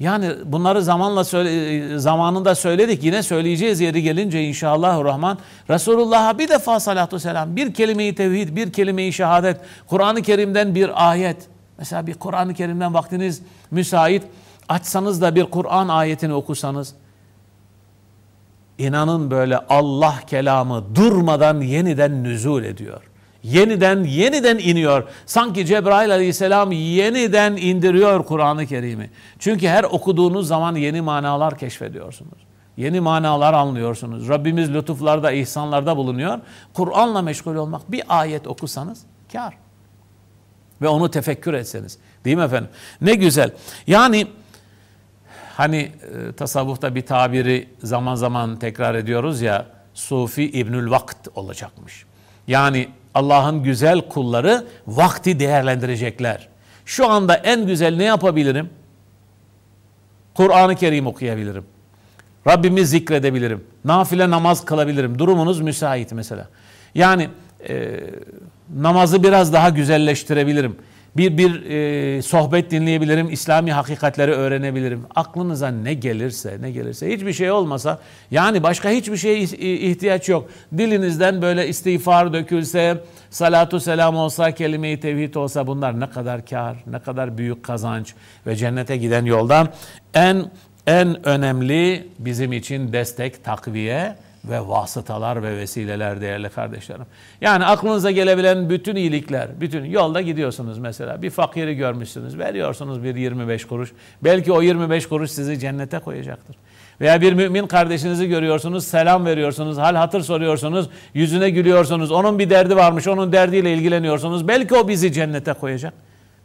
yani bunları zamanla söyle, zamanında söyledik yine söyleyeceğiz yeri gelince inşallah Rahman. Resulullah'a bir defa salatu selam, bir kelime-i tevhid, bir kelime-i şehadet, Kur'an-ı Kerim'den bir ayet. Mesela bir Kur'an-ı Kerim'den vaktiniz müsait açsanız da bir Kur'an ayetini okusanız inanın böyle Allah kelamı durmadan yeniden nüzul ediyor yeniden yeniden iniyor. Sanki Cebrail aleyhisselam yeniden indiriyor Kur'an-ı Kerim'i. Çünkü her okuduğunuz zaman yeni manalar keşfediyorsunuz. Yeni manalar anlıyorsunuz. Rabbimiz lütuflarda, ihsanlarda bulunuyor. Kur'an'la meşgul olmak bir ayet okusanız kar. Ve onu tefekkür etseniz. Değil mi efendim? Ne güzel. Yani hani e, tasavvufta bir tabiri zaman zaman tekrar ediyoruz ya Sufi İbnül Vakt olacakmış. Yani Allah'ın güzel kulları vakti değerlendirecekler. Şu anda en güzel ne yapabilirim? Kur'an-ı Kerim okuyabilirim. Rabbimi zikredebilirim. Nafile namaz kılabilirim. Durumunuz müsait mesela. Yani e, namazı biraz daha güzelleştirebilirim bir bir e, sohbet dinleyebilirim, İslami hakikatleri öğrenebilirim. Aklınıza ne gelirse, ne gelirse, hiçbir şey olmasa, yani başka hiçbir şeye ihtiyaç yok. Dilinizden böyle istiğfar dökülse, salatu selam olsa, kelime-i tevhid olsa bunlar ne kadar kar, ne kadar büyük kazanç ve cennete giden yoldan en en önemli bizim için destek, takviye ve vasıtalar ve vesileler değerli kardeşlerim. Yani aklınıza gelebilen bütün iyilikler, bütün yolda gidiyorsunuz mesela. Bir fakiri görmüşsünüz, veriyorsunuz bir 25 kuruş. Belki o 25 kuruş sizi cennete koyacaktır. Veya bir mümin kardeşinizi görüyorsunuz, selam veriyorsunuz, hal hatır soruyorsunuz, yüzüne gülüyorsunuz. Onun bir derdi varmış, onun derdiyle ilgileniyorsunuz. Belki o bizi cennete koyacak.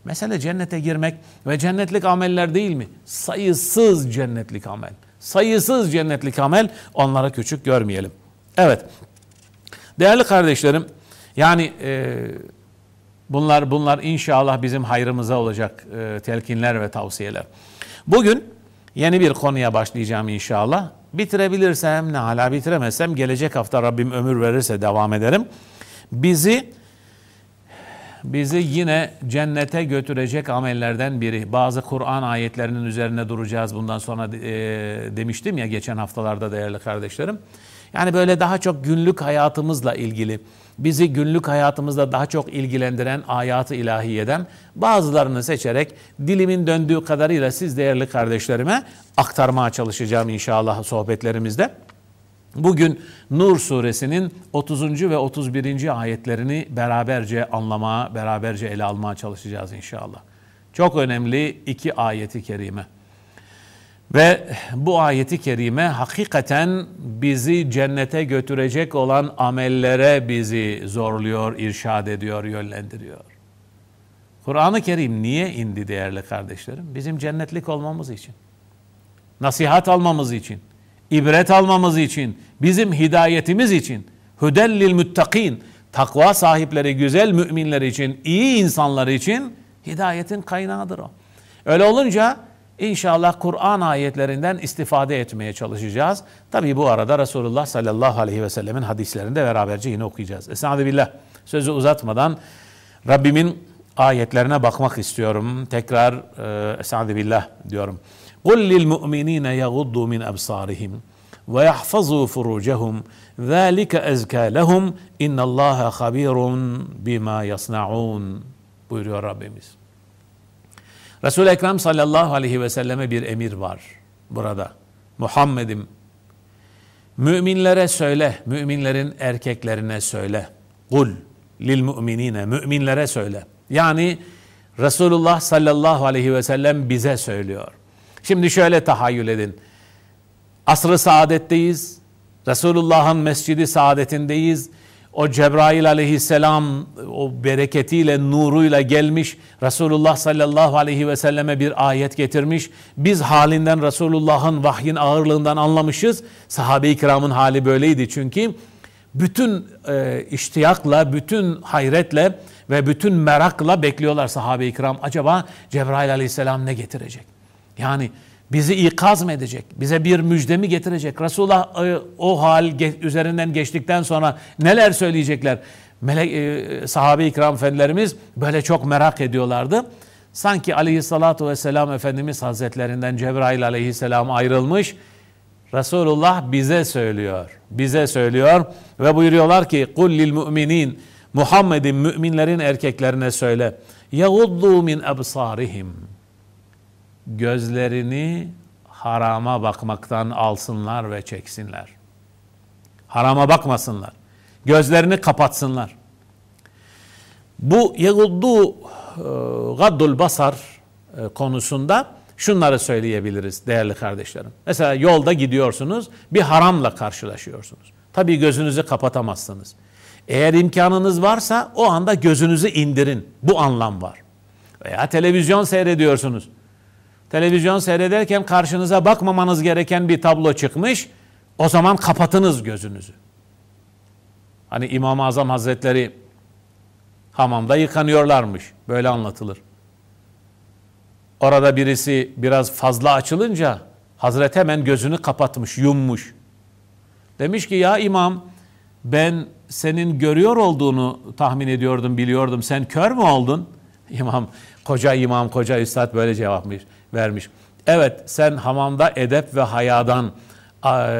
Mesele cennete girmek ve cennetlik ameller değil mi? Sayısız cennetlik amel sayısız cennetlik amel onlara küçük görmeyelim. Evet. Değerli kardeşlerim yani e, bunlar bunlar inşallah bizim hayrımıza olacak e, telkinler ve tavsiyeler. Bugün yeni bir konuya başlayacağım inşallah. Bitirebilirsem ne hala bitiremezsem gelecek hafta Rabbim ömür verirse devam ederim. Bizi bizi yine cennete götürecek amellerden biri. Bazı Kur'an ayetlerinin üzerine duracağız bundan sonra e, demiştim ya geçen haftalarda değerli kardeşlerim. Yani böyle daha çok günlük hayatımızla ilgili, bizi günlük hayatımızda daha çok ilgilendiren ayatı ilahiyeden bazılarını seçerek dilimin döndüğü kadarıyla siz değerli kardeşlerime aktarmaya çalışacağım inşallah sohbetlerimizde. Bugün Nur suresinin 30. ve 31. ayetlerini beraberce anlamaya, beraberce ele almaya çalışacağız inşallah. Çok önemli iki ayeti kerime. Ve bu ayeti kerime hakikaten bizi cennete götürecek olan amellere bizi zorluyor, irşad ediyor, yönlendiriyor. Kur'an-ı Kerim niye indi değerli kardeşlerim? Bizim cennetlik olmamız için. Nasihat almamız için ibret almamız için, bizim hidayetimiz için, hüdellil müttakin, takva sahipleri, güzel müminler için, iyi insanlar için hidayetin kaynağıdır o. Öyle olunca inşallah Kur'an ayetlerinden istifade etmeye çalışacağız. Tabi bu arada Resulullah sallallahu aleyhi ve sellemin hadislerinde beraberce yine okuyacağız. Estağfirullah billah. Sözü uzatmadan Rabbimin ayetlerine bakmak istiyorum. Tekrar e, Estağfirullah diyorum. قل للمؤمنين يغضوا من أبصارهم ويحفظوا فروجهم ذلك أزكى لهم إن الله خبير بما يصنعون buyuruyor Rabbimiz. Resul-i Ekrem sallallahu aleyhi ve selleme bir emir var burada. Muhammed'im müminlere söyle, müminlerin erkeklerine söyle. Kul lil müminine, müminlere söyle. Yani Resulullah sallallahu aleyhi ve sellem bize söylüyor. Şimdi şöyle tahayyül edin. Asr-ı saadetteyiz. Resulullah'ın mescidi saadetindeyiz. O Cebrail aleyhisselam o bereketiyle, nuruyla gelmiş. Resulullah sallallahu aleyhi ve selleme bir ayet getirmiş. Biz halinden Resulullah'ın vahyin ağırlığından anlamışız. Sahabe-i kiramın hali böyleydi çünkü. Bütün e, iştiyakla, bütün hayretle ve bütün merakla bekliyorlar sahabe-i kiram. Acaba Cebrail aleyhisselam ne getirecek? Yani bizi ikaz mı edecek? Bize bir müjde mi getirecek? Resulullah e, o hal üzerinden geçtikten sonra neler söyleyecekler? Melek, e, sahabe-i kiram efendilerimiz böyle çok merak ediyorlardı. Sanki aleyhissalatu vesselam Efendimiz Hazretlerinden Cebrail aleyhisselam ayrılmış. Resulullah bize söylüyor. Bize söylüyor ve buyuruyorlar ki kul lil müminin Muhammed'in müminlerin erkeklerine söyle. Yaguddu min absarihim gözlerini harama bakmaktan alsınlar ve çeksinler. Harama bakmasınlar. Gözlerini kapatsınlar. Bu yeguddu e, gaddul basar e, konusunda şunları söyleyebiliriz değerli kardeşlerim. Mesela yolda gidiyorsunuz, bir haramla karşılaşıyorsunuz. Tabii gözünüzü kapatamazsınız. Eğer imkanınız varsa o anda gözünüzü indirin. Bu anlam var. Veya televizyon seyrediyorsunuz. Televizyon seyrederken karşınıza bakmamanız gereken bir tablo çıkmış. O zaman kapatınız gözünüzü. Hani İmam-ı Azam Hazretleri hamamda yıkanıyorlarmış. Böyle anlatılır. Orada birisi biraz fazla açılınca Hazret hemen gözünü kapatmış, yummuş. Demiş ki ya imam ben senin görüyor olduğunu tahmin ediyordum, biliyordum. Sen kör mü oldun? İmam, koca imam, koca üstad böyle cevapmış vermiş. Evet sen hamamda edep ve hayadan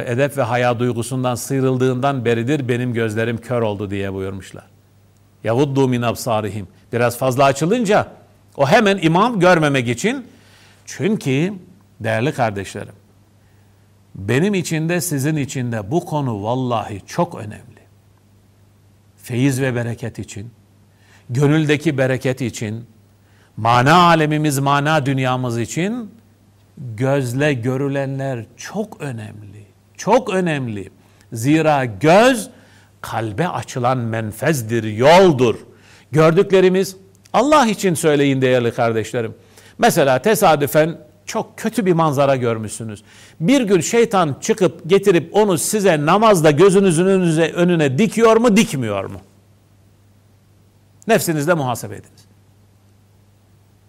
edep ve haya duygusundan sıyrıldığından beridir benim gözlerim kör oldu diye buyurmuşlar. Yahuddu min absarihim. Biraz fazla açılınca o hemen imam görmemek için çünkü değerli kardeşlerim benim içinde sizin içinde bu konu vallahi çok önemli. Feyiz ve bereket için, gönüldeki bereket için, mana alemimiz, mana dünyamız için gözle görülenler çok önemli. Çok önemli. Zira göz kalbe açılan menfezdir, yoldur. Gördüklerimiz Allah için söyleyin değerli kardeşlerim. Mesela tesadüfen çok kötü bir manzara görmüşsünüz. Bir gün şeytan çıkıp getirip onu size namazda gözünüzün önüne, dikiyor mu, dikmiyor mu? Nefsinizde muhasebe ediniz.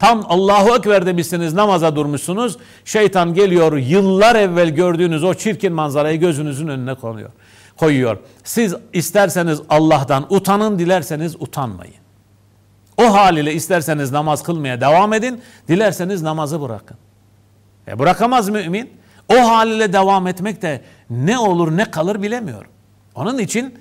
Tam Allahu Ekber demişsiniz namaza durmuşsunuz. Şeytan geliyor yıllar evvel gördüğünüz o çirkin manzarayı gözünüzün önüne konuyor. Koyuyor. Siz isterseniz Allah'tan utanın dilerseniz utanmayın. O haliyle isterseniz namaz kılmaya devam edin, dilerseniz namazı bırakın. E bırakamaz mümin. O haliyle devam etmek de ne olur ne kalır bilemiyorum. Onun için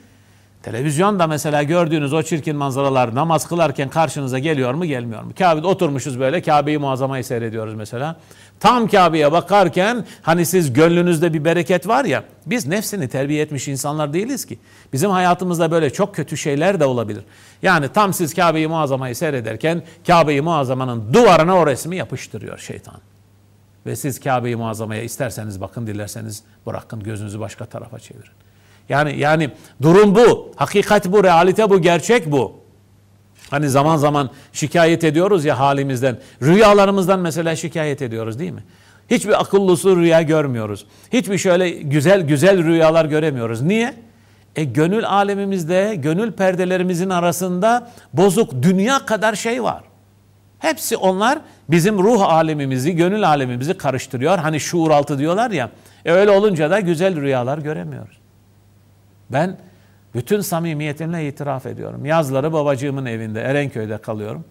televizyonda mesela gördüğünüz o çirkin manzaralar namaz kılarken karşınıza geliyor mu gelmiyor mu? Kabe'de oturmuşuz böyle Kabe'yi muazzamayı seyrediyoruz mesela. Tam Kabe'ye bakarken hani siz gönlünüzde bir bereket var ya biz nefsini terbiye etmiş insanlar değiliz ki. Bizim hayatımızda böyle çok kötü şeyler de olabilir. Yani tam siz Kabe'yi muazzamayı seyrederken Kabe'yi muazzamanın duvarına o resmi yapıştırıyor şeytan. Ve siz Kabe'yi muazzamaya isterseniz bakın dilerseniz bırakın gözünüzü başka tarafa çevirin. Yani yani durum bu. Hakikat bu, realite bu, gerçek bu. Hani zaman zaman şikayet ediyoruz ya halimizden. Rüyalarımızdan mesela şikayet ediyoruz değil mi? Hiçbir akıllısı rüya görmüyoruz. Hiçbir şöyle güzel güzel rüyalar göremiyoruz. Niye? E gönül alemimizde, gönül perdelerimizin arasında bozuk dünya kadar şey var. Hepsi onlar bizim ruh alemimizi, gönül alemimizi karıştırıyor. Hani şuur altı diyorlar ya. E öyle olunca da güzel rüyalar göremiyoruz. Ben bütün samimiyetimle itiraf ediyorum. Yazları babacığımın evinde, Erenköy'de kalıyorum.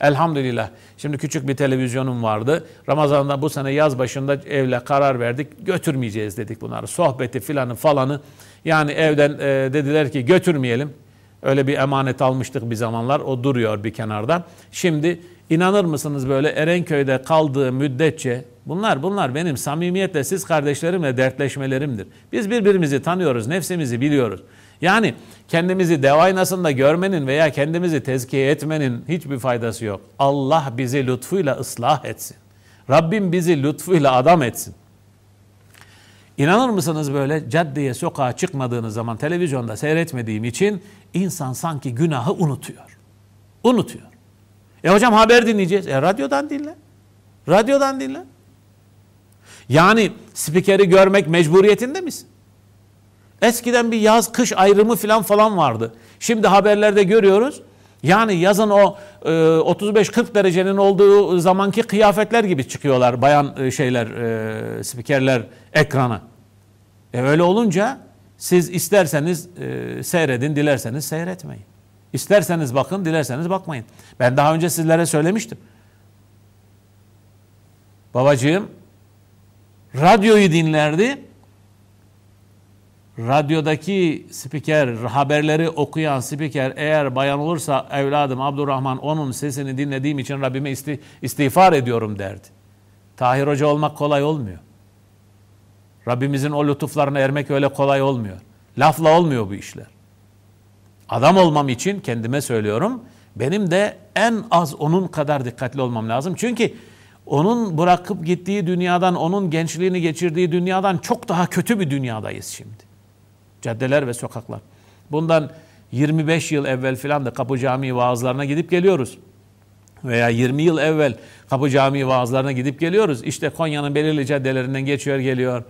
Elhamdülillah. Şimdi küçük bir televizyonum vardı. Ramazan'da bu sene yaz başında evle karar verdik. Götürmeyeceğiz dedik bunları. Sohbeti filanı falanı. Yani evden e, dediler ki götürmeyelim. Öyle bir emanet almıştık bir zamanlar. O duruyor bir kenarda. Şimdi inanır mısınız böyle Erenköy'de kaldığı müddetçe bunlar bunlar benim samimiyetle siz kardeşlerimle dertleşmelerimdir. Biz birbirimizi tanıyoruz, nefsimizi biliyoruz. Yani kendimizi dev aynasında görmenin veya kendimizi tezkiye etmenin hiçbir faydası yok. Allah bizi lütfuyla ıslah etsin. Rabbim bizi lütfuyla adam etsin. İnanır mısınız böyle caddeye sokağa çıkmadığınız zaman televizyonda seyretmediğim için insan sanki günahı unutuyor. Unutuyor. E hocam haber dinleyeceğiz. E radyodan dinle. Radyodan dinle. Yani spikeri görmek mecburiyetinde misin? Eskiden bir yaz kış ayrımı falan falan vardı. Şimdi haberlerde görüyoruz. Yani yazın o e, 35-40 derecenin olduğu zamanki kıyafetler gibi çıkıyorlar bayan e, şeyler e, spikerler ekrana. E öyle olunca siz isterseniz e, seyredin, dilerseniz seyretmeyin. İsterseniz bakın, dilerseniz bakmayın. Ben daha önce sizlere söylemiştim. Babacığım radyoyu dinlerdi radyodaki spiker, haberleri okuyan spiker eğer bayan olursa evladım Abdurrahman onun sesini dinlediğim için Rabbime isti, istiğfar ediyorum derdi. Tahir Hoca olmak kolay olmuyor. Rabbimizin o lütuflarına ermek öyle kolay olmuyor. Lafla olmuyor bu işler. Adam olmam için kendime söylüyorum. Benim de en az onun kadar dikkatli olmam lazım. Çünkü onun bırakıp gittiği dünyadan, onun gençliğini geçirdiği dünyadan çok daha kötü bir dünyadayız şimdi. Caddeler ve sokaklar. Bundan 25 yıl evvel filan da Kapı Camii vaazlarına gidip geliyoruz. Veya 20 yıl evvel Kapı Camii vaazlarına gidip geliyoruz. İşte Konya'nın belirli caddelerinden geçiyor geliyor.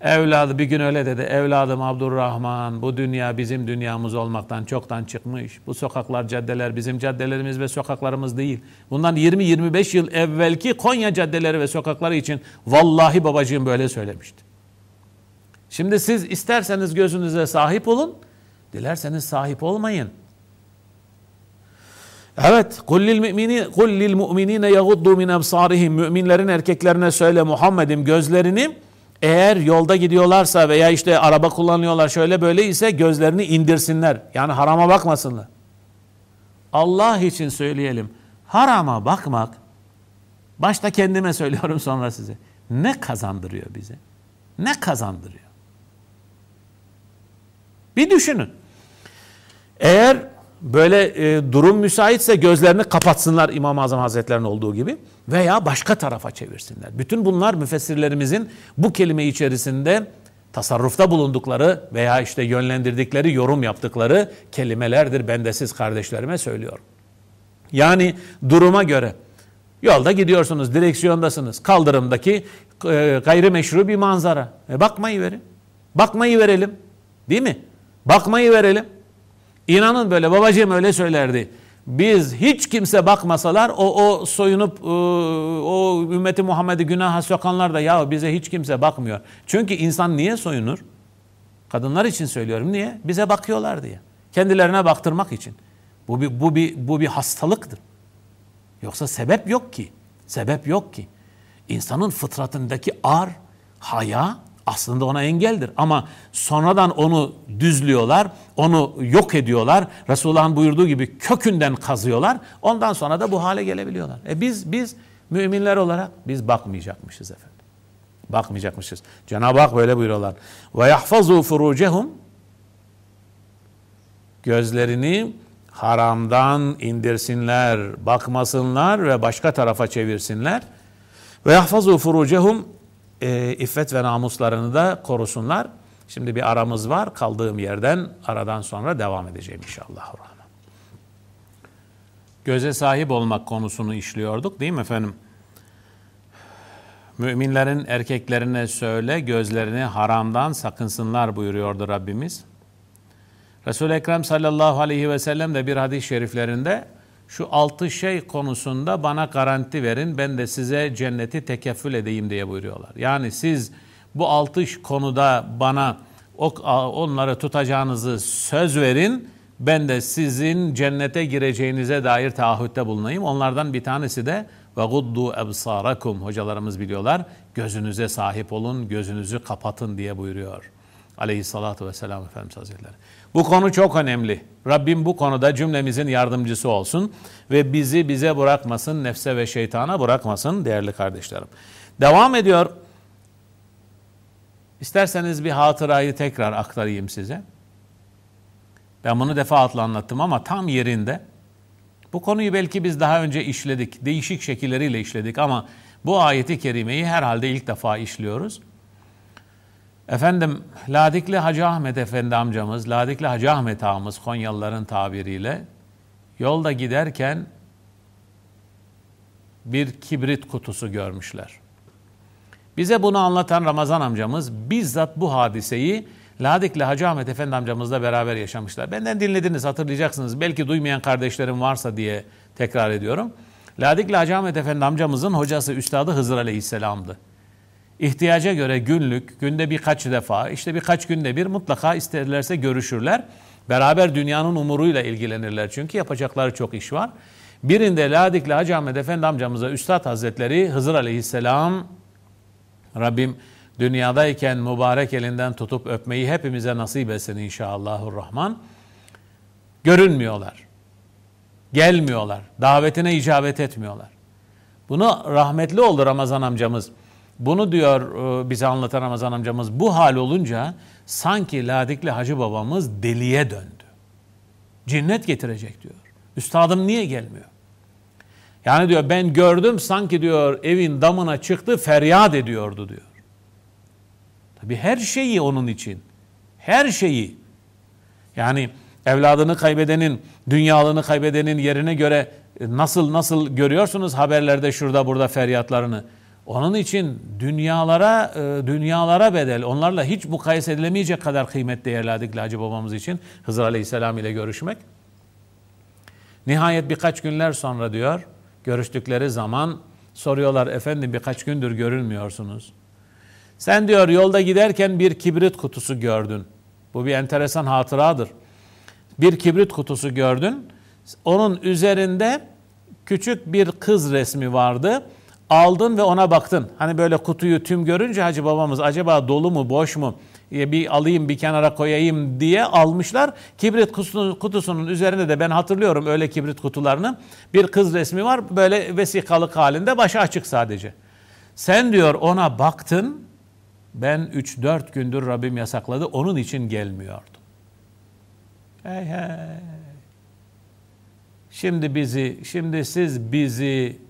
Evladı bir gün öyle dedi. Evladım Abdurrahman bu dünya bizim dünyamız olmaktan çoktan çıkmış. Bu sokaklar, caddeler bizim caddelerimiz ve sokaklarımız değil. Bundan 20-25 yıl evvelki Konya caddeleri ve sokakları için vallahi babacığım böyle söylemişti. Şimdi siz isterseniz gözünüze sahip olun, dilerseniz sahip olmayın. Evet, kullil mu'mini kullil mu'minine yaguddu min absarihim. Müminlerin erkeklerine söyle Muhammed'im gözlerini eğer yolda gidiyorlarsa veya işte araba kullanıyorlar şöyle böyle ise gözlerini indirsinler. Yani harama bakmasınlar. Allah için söyleyelim. Harama bakmak başta kendime söylüyorum sonra size. Ne kazandırıyor bize? Ne kazandırıyor? Bir düşünün. Eğer böyle e, durum müsaitse gözlerini kapatsınlar İmam-ı Azam Hazretleri'nin olduğu gibi veya başka tarafa çevirsinler. Bütün bunlar müfessirlerimizin bu kelime içerisinde tasarrufta bulundukları veya işte yönlendirdikleri, yorum yaptıkları kelimelerdir. Ben de siz kardeşlerime söylüyorum. Yani duruma göre yolda gidiyorsunuz, direksiyondasınız. Kaldırımdaki e, gayrimeşru bir manzara. E bakmayı verin. Bakmayı verelim. Değil mi? Bakmayı verelim. İnanın böyle babacığım öyle söylerdi. Biz hiç kimse bakmasalar o, o soyunup o, o ümmeti Muhammed'i günaha sokanlar da ya bize hiç kimse bakmıyor. Çünkü insan niye soyunur? Kadınlar için söylüyorum. Niye? Bize bakıyorlar diye. Kendilerine baktırmak için. Bu bir, bu bir, bu bir hastalıktır. Yoksa sebep yok ki. Sebep yok ki. İnsanın fıtratındaki ar, haya aslında ona engeldir. Ama sonradan onu düzlüyorlar, onu yok ediyorlar. Resulullah'ın buyurduğu gibi kökünden kazıyorlar. Ondan sonra da bu hale gelebiliyorlar. E biz biz müminler olarak biz bakmayacakmışız efendim. Bakmayacakmışız. Cenab-ı Hak böyle buyuruyorlar. Ve yahfazu furucehum gözlerini haramdan indirsinler, bakmasınlar ve başka tarafa çevirsinler. Ve yahfazu furucehum e, iffet ve namuslarını da korusunlar. Şimdi bir aramız var. Kaldığım yerden aradan sonra devam edeceğim inşallah. Göze sahip olmak konusunu işliyorduk değil mi efendim? Müminlerin erkeklerine söyle gözlerini haramdan sakınsınlar buyuruyordu Rabbimiz. Resul-i Ekrem sallallahu aleyhi ve sellem de bir hadis-i şeriflerinde şu altı şey konusunda bana garanti verin ben de size cenneti tekeffül edeyim diye buyuruyorlar. Yani siz bu altı konuda bana onları tutacağınızı söz verin ben de sizin cennete gireceğinize dair taahhütte bulunayım. Onlardan bir tanesi de ve guddu ebsarakum hocalarımız biliyorlar. Gözünüze sahip olun, gözünüzü kapatın diye buyuruyor. Aleyhissalatu vesselam Efendimiz Hazretleri. Bu konu çok önemli. Rabbim bu konuda cümlemizin yardımcısı olsun ve bizi bize bırakmasın, nefse ve şeytana bırakmasın değerli kardeşlerim. Devam ediyor. İsterseniz bir hatırayı tekrar aktarayım size. Ben bunu defaatle anlattım ama tam yerinde. Bu konuyu belki biz daha önce işledik, değişik şekilleriyle işledik ama bu ayeti kerimeyi herhalde ilk defa işliyoruz. Efendim Ladikli Hacı Ahmet Efendi amcamız, Ladikli Hacı Ahmet ağamız Konyalıların tabiriyle yolda giderken bir kibrit kutusu görmüşler. Bize bunu anlatan Ramazan amcamız bizzat bu hadiseyi Ladikli Hacı Ahmet Efendi amcamızla beraber yaşamışlar. Benden dinlediniz hatırlayacaksınız. Belki duymayan kardeşlerim varsa diye tekrar ediyorum. Ladikli Hacı Ahmet Efendi amcamızın hocası Üstadı Hızır Aleyhisselam'dı ihtiyaca göre günlük, günde birkaç defa, işte birkaç günde bir mutlaka isterlerse görüşürler. Beraber dünyanın umuruyla ilgilenirler çünkü yapacakları çok iş var. Birinde Ladikli Hacı Ahmet Efendi amcamıza Üstad Hazretleri Hızır Aleyhisselam Rabbim dünyadayken mübarek elinden tutup öpmeyi hepimize nasip etsin inşallahurrahman. Görünmüyorlar. Gelmiyorlar. Davetine icabet etmiyorlar. Bunu rahmetli oldu Ramazan amcamız. Bunu diyor e, bize anlatan Ramazan amcamız bu hal olunca sanki Ladikli Hacı babamız deliye döndü. Cinnet getirecek diyor. Üstadım niye gelmiyor? Yani diyor ben gördüm sanki diyor evin damına çıktı feryat ediyordu diyor. Tabi her şeyi onun için. Her şeyi. Yani evladını kaybedenin, dünyalığını kaybedenin yerine göre nasıl nasıl görüyorsunuz haberlerde şurada burada feryatlarını. Onun için dünyalara e, dünyalara bedel, onlarla hiç mukayese edilemeyecek kadar kıymet değerlerdik Hacı babamız için Hızır Aleyhisselam ile görüşmek. Nihayet birkaç günler sonra diyor, görüştükleri zaman soruyorlar efendim birkaç gündür görünmüyorsunuz. Sen diyor yolda giderken bir kibrit kutusu gördün. Bu bir enteresan hatıradır. Bir kibrit kutusu gördün. Onun üzerinde küçük bir kız resmi vardı aldın ve ona baktın. Hani böyle kutuyu tüm görünce Hacı babamız acaba dolu mu boş mu bir alayım bir kenara koyayım diye almışlar. Kibrit kutusunun üzerinde de ben hatırlıyorum öyle kibrit kutularını. Bir kız resmi var böyle vesikalık halinde başı açık sadece. Sen diyor ona baktın ben 3-4 gündür Rabbim yasakladı onun için gelmiyordum. Hey hey. Şimdi bizi, şimdi siz bizi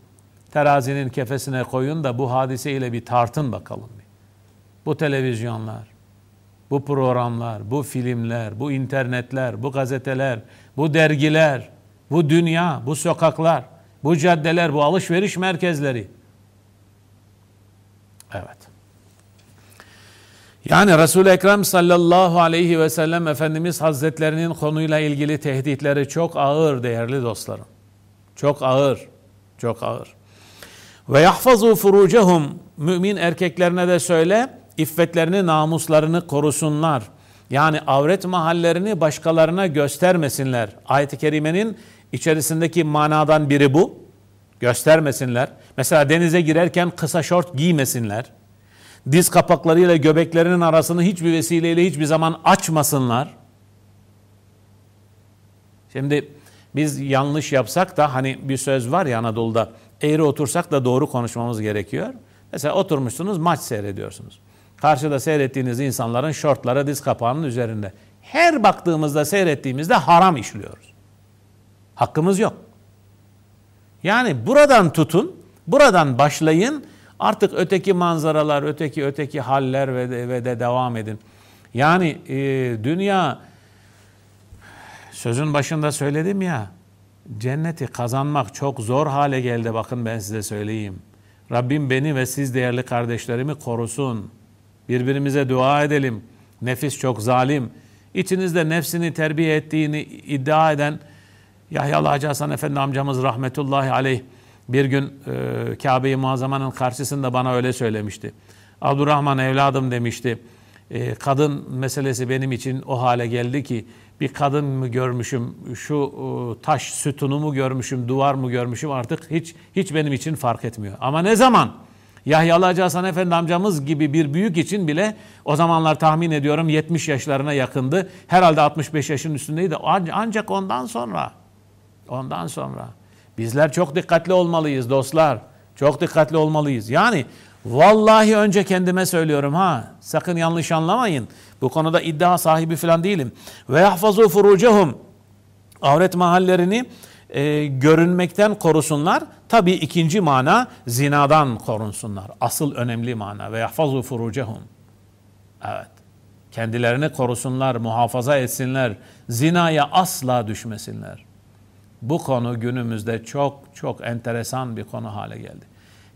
terazinin kefesine koyun da bu hadiseyle bir tartın bakalım. Bu televizyonlar, bu programlar, bu filmler, bu internetler, bu gazeteler, bu dergiler, bu dünya, bu sokaklar, bu caddeler, bu alışveriş merkezleri. Evet. Yani Resul-i Ekrem sallallahu aleyhi ve sellem Efendimiz Hazretlerinin konuyla ilgili tehditleri çok ağır değerli dostlarım. Çok ağır, çok ağır. Ve yahfazu furucehum mümin erkeklerine de söyle iffetlerini namuslarını korusunlar. Yani avret mahallerini başkalarına göstermesinler. Ayet-i kerimenin içerisindeki manadan biri bu. Göstermesinler. Mesela denize girerken kısa şort giymesinler. Diz kapaklarıyla göbeklerinin arasını hiçbir vesileyle hiçbir zaman açmasınlar. Şimdi biz yanlış yapsak da hani bir söz var ya Anadolu'da eğri otursak da doğru konuşmamız gerekiyor. Mesela oturmuşsunuz maç seyrediyorsunuz. Karşıda seyrettiğiniz insanların şortları diz kapağının üzerinde. Her baktığımızda seyrettiğimizde haram işliyoruz. Hakkımız yok. Yani buradan tutun, buradan başlayın. Artık öteki manzaralar, öteki öteki haller ve de, ve de devam edin. Yani e, dünya sözün başında söyledim ya cenneti kazanmak çok zor hale geldi bakın ben size söyleyeyim. Rabbim beni ve siz değerli kardeşlerimi korusun. Birbirimize dua edelim. Nefis çok zalim. İçinizde nefsini terbiye ettiğini iddia eden Yahyalı Hacı Hasan Efendi amcamız rahmetullahi aleyh bir gün e, Kabe-i Muazzama'nın karşısında bana öyle söylemişti. Abdurrahman evladım demişti. E, kadın meselesi benim için o hale geldi ki bir kadın mı görmüşüm, şu e, taş sütunu mu görmüşüm, duvar mı görmüşüm artık hiç hiç benim için fark etmiyor. Ama ne zaman Yahyalı Hacı Hasan Efendi amcamız gibi bir büyük için bile o zamanlar tahmin ediyorum 70 yaşlarına yakındı. Herhalde 65 yaşın üstündeydi. Ancak ondan sonra ondan sonra bizler çok dikkatli olmalıyız dostlar. Çok dikkatli olmalıyız. Yani vallahi önce kendime söylüyorum ha. Sakın yanlış anlamayın. Bu konuda iddia sahibi falan değilim. Ve yahfazu furucehum. Avret mahallerini e, görünmekten korusunlar. Tabi ikinci mana zinadan korunsunlar. Asıl önemli mana. Ve yahfazu furucehum. Evet. Kendilerini korusunlar, muhafaza etsinler. Zinaya asla düşmesinler. Bu konu günümüzde çok çok enteresan bir konu hale geldi.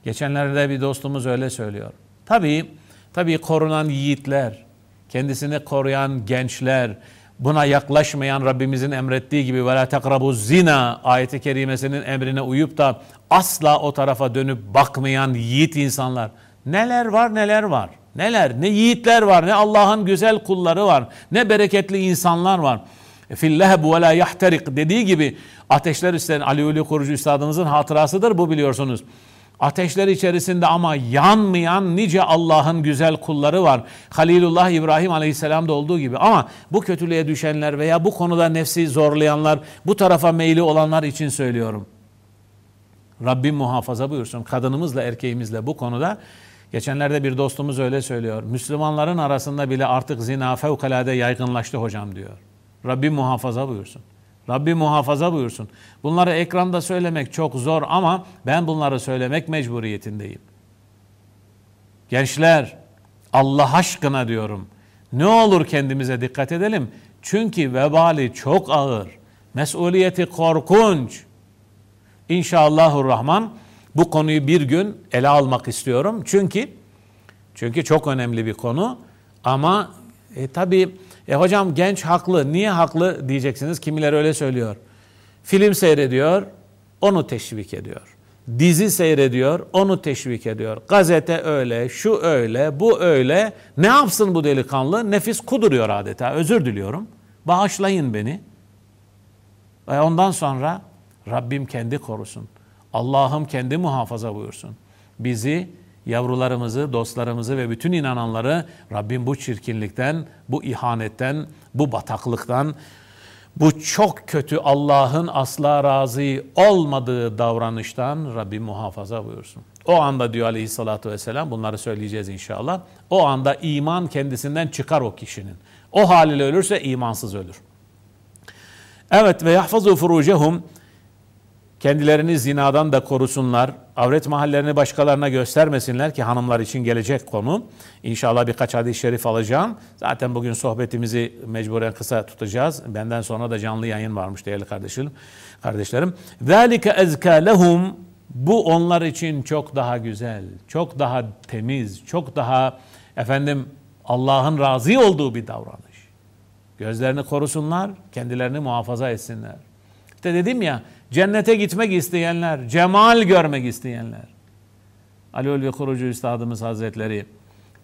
Geçenlerde bir dostumuz öyle söylüyor. Tabii, tabii korunan yiğitler, kendisini koruyan gençler, buna yaklaşmayan Rabbimizin emrettiği gibi ve la zina ayeti kerimesinin emrine uyup da asla o tarafa dönüp bakmayan yiğit insanlar. Neler var neler var. Neler ne yiğitler var ne Allah'ın güzel kulları var ne bereketli insanlar var. E, Filleheb ve la yahterik dediği gibi ateşler üstlerine Ali Ulu Kurucu Üstadımızın hatırasıdır bu biliyorsunuz. Ateşler içerisinde ama yanmayan nice Allah'ın güzel kulları var. Halilullah İbrahim Aleyhisselam'da olduğu gibi. Ama bu kötülüğe düşenler veya bu konuda nefsi zorlayanlar, bu tarafa meyli olanlar için söylüyorum. Rabbim muhafaza buyursun. Kadınımızla erkeğimizle bu konuda Geçenlerde bir dostumuz öyle söylüyor. Müslümanların arasında bile artık zina fevkalade yaygınlaştı hocam diyor. Rabbim muhafaza buyursun. Rabbim muhafaza buyursun. Bunları ekranda söylemek çok zor ama ben bunları söylemek mecburiyetindeyim. Gençler, Allah aşkına diyorum. Ne olur kendimize dikkat edelim. Çünkü vebali çok ağır. Mesuliyeti korkunç. İnşallahurrahman bu konuyu bir gün ele almak istiyorum. Çünkü çünkü çok önemli bir konu. Ama e, tabii e hocam genç haklı. Niye haklı diyeceksiniz. Kimileri öyle söylüyor. Film seyrediyor, onu teşvik ediyor. Dizi seyrediyor, onu teşvik ediyor. Gazete öyle, şu öyle, bu öyle. Ne yapsın bu delikanlı? Nefis kuduruyor adeta. Özür diliyorum. Bağışlayın beni. Ve ondan sonra Rabbim kendi korusun. Allah'ım kendi muhafaza buyursun. Bizi yavrularımızı, dostlarımızı ve bütün inananları Rabbim bu çirkinlikten, bu ihanetten, bu bataklıktan, bu çok kötü Allah'ın asla razı olmadığı davranıştan Rabbim muhafaza buyursun. O anda diyor aleyhissalatü vesselam bunları söyleyeceğiz inşallah. O anda iman kendisinden çıkar o kişinin. O haliyle ölürse imansız ölür. Evet ve yahfazu furucehum Kendilerini zinadan da korusunlar. Avret mahallerini başkalarına göstermesinler ki hanımlar için gelecek konu. İnşallah birkaç hadis-i şerif alacağım. Zaten bugün sohbetimizi mecburen kısa tutacağız. Benden sonra da canlı yayın varmış değerli kardeşlerim. Kardeşlerim. ذَٰلِكَ اَزْكَى لَهُمْ Bu onlar için çok daha güzel, çok daha temiz, çok daha efendim Allah'ın razı olduğu bir davranış. Gözlerini korusunlar, kendilerini muhafaza etsinler. İşte dedim ya Cennete gitmek isteyenler, cemal görmek isteyenler. Ali Ulvi Kurucu Üstadımız Hazretleri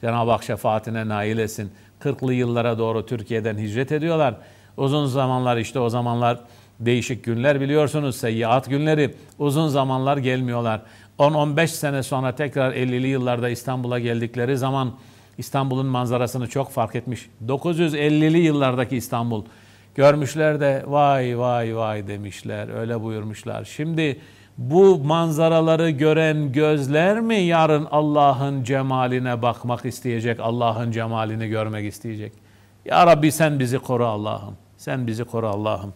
Cenab-ı Hak şefaatine nail etsin. 40'lı yıllara doğru Türkiye'den hicret ediyorlar. Uzun zamanlar işte o zamanlar Değişik günler biliyorsunuz, seyyiat günleri. Uzun zamanlar gelmiyorlar. 10-15 sene sonra tekrar 50'li yıllarda İstanbul'a geldikleri zaman İstanbul'un manzarasını çok fark etmiş. 950'li yıllardaki İstanbul görmüşler de vay vay vay demişler. Öyle buyurmuşlar. Şimdi bu manzaraları gören gözler mi yarın Allah'ın cemaline bakmak isteyecek, Allah'ın cemalini görmek isteyecek? Ya Rabbi sen bizi koru Allah'ım. Sen bizi koru Allah'ım.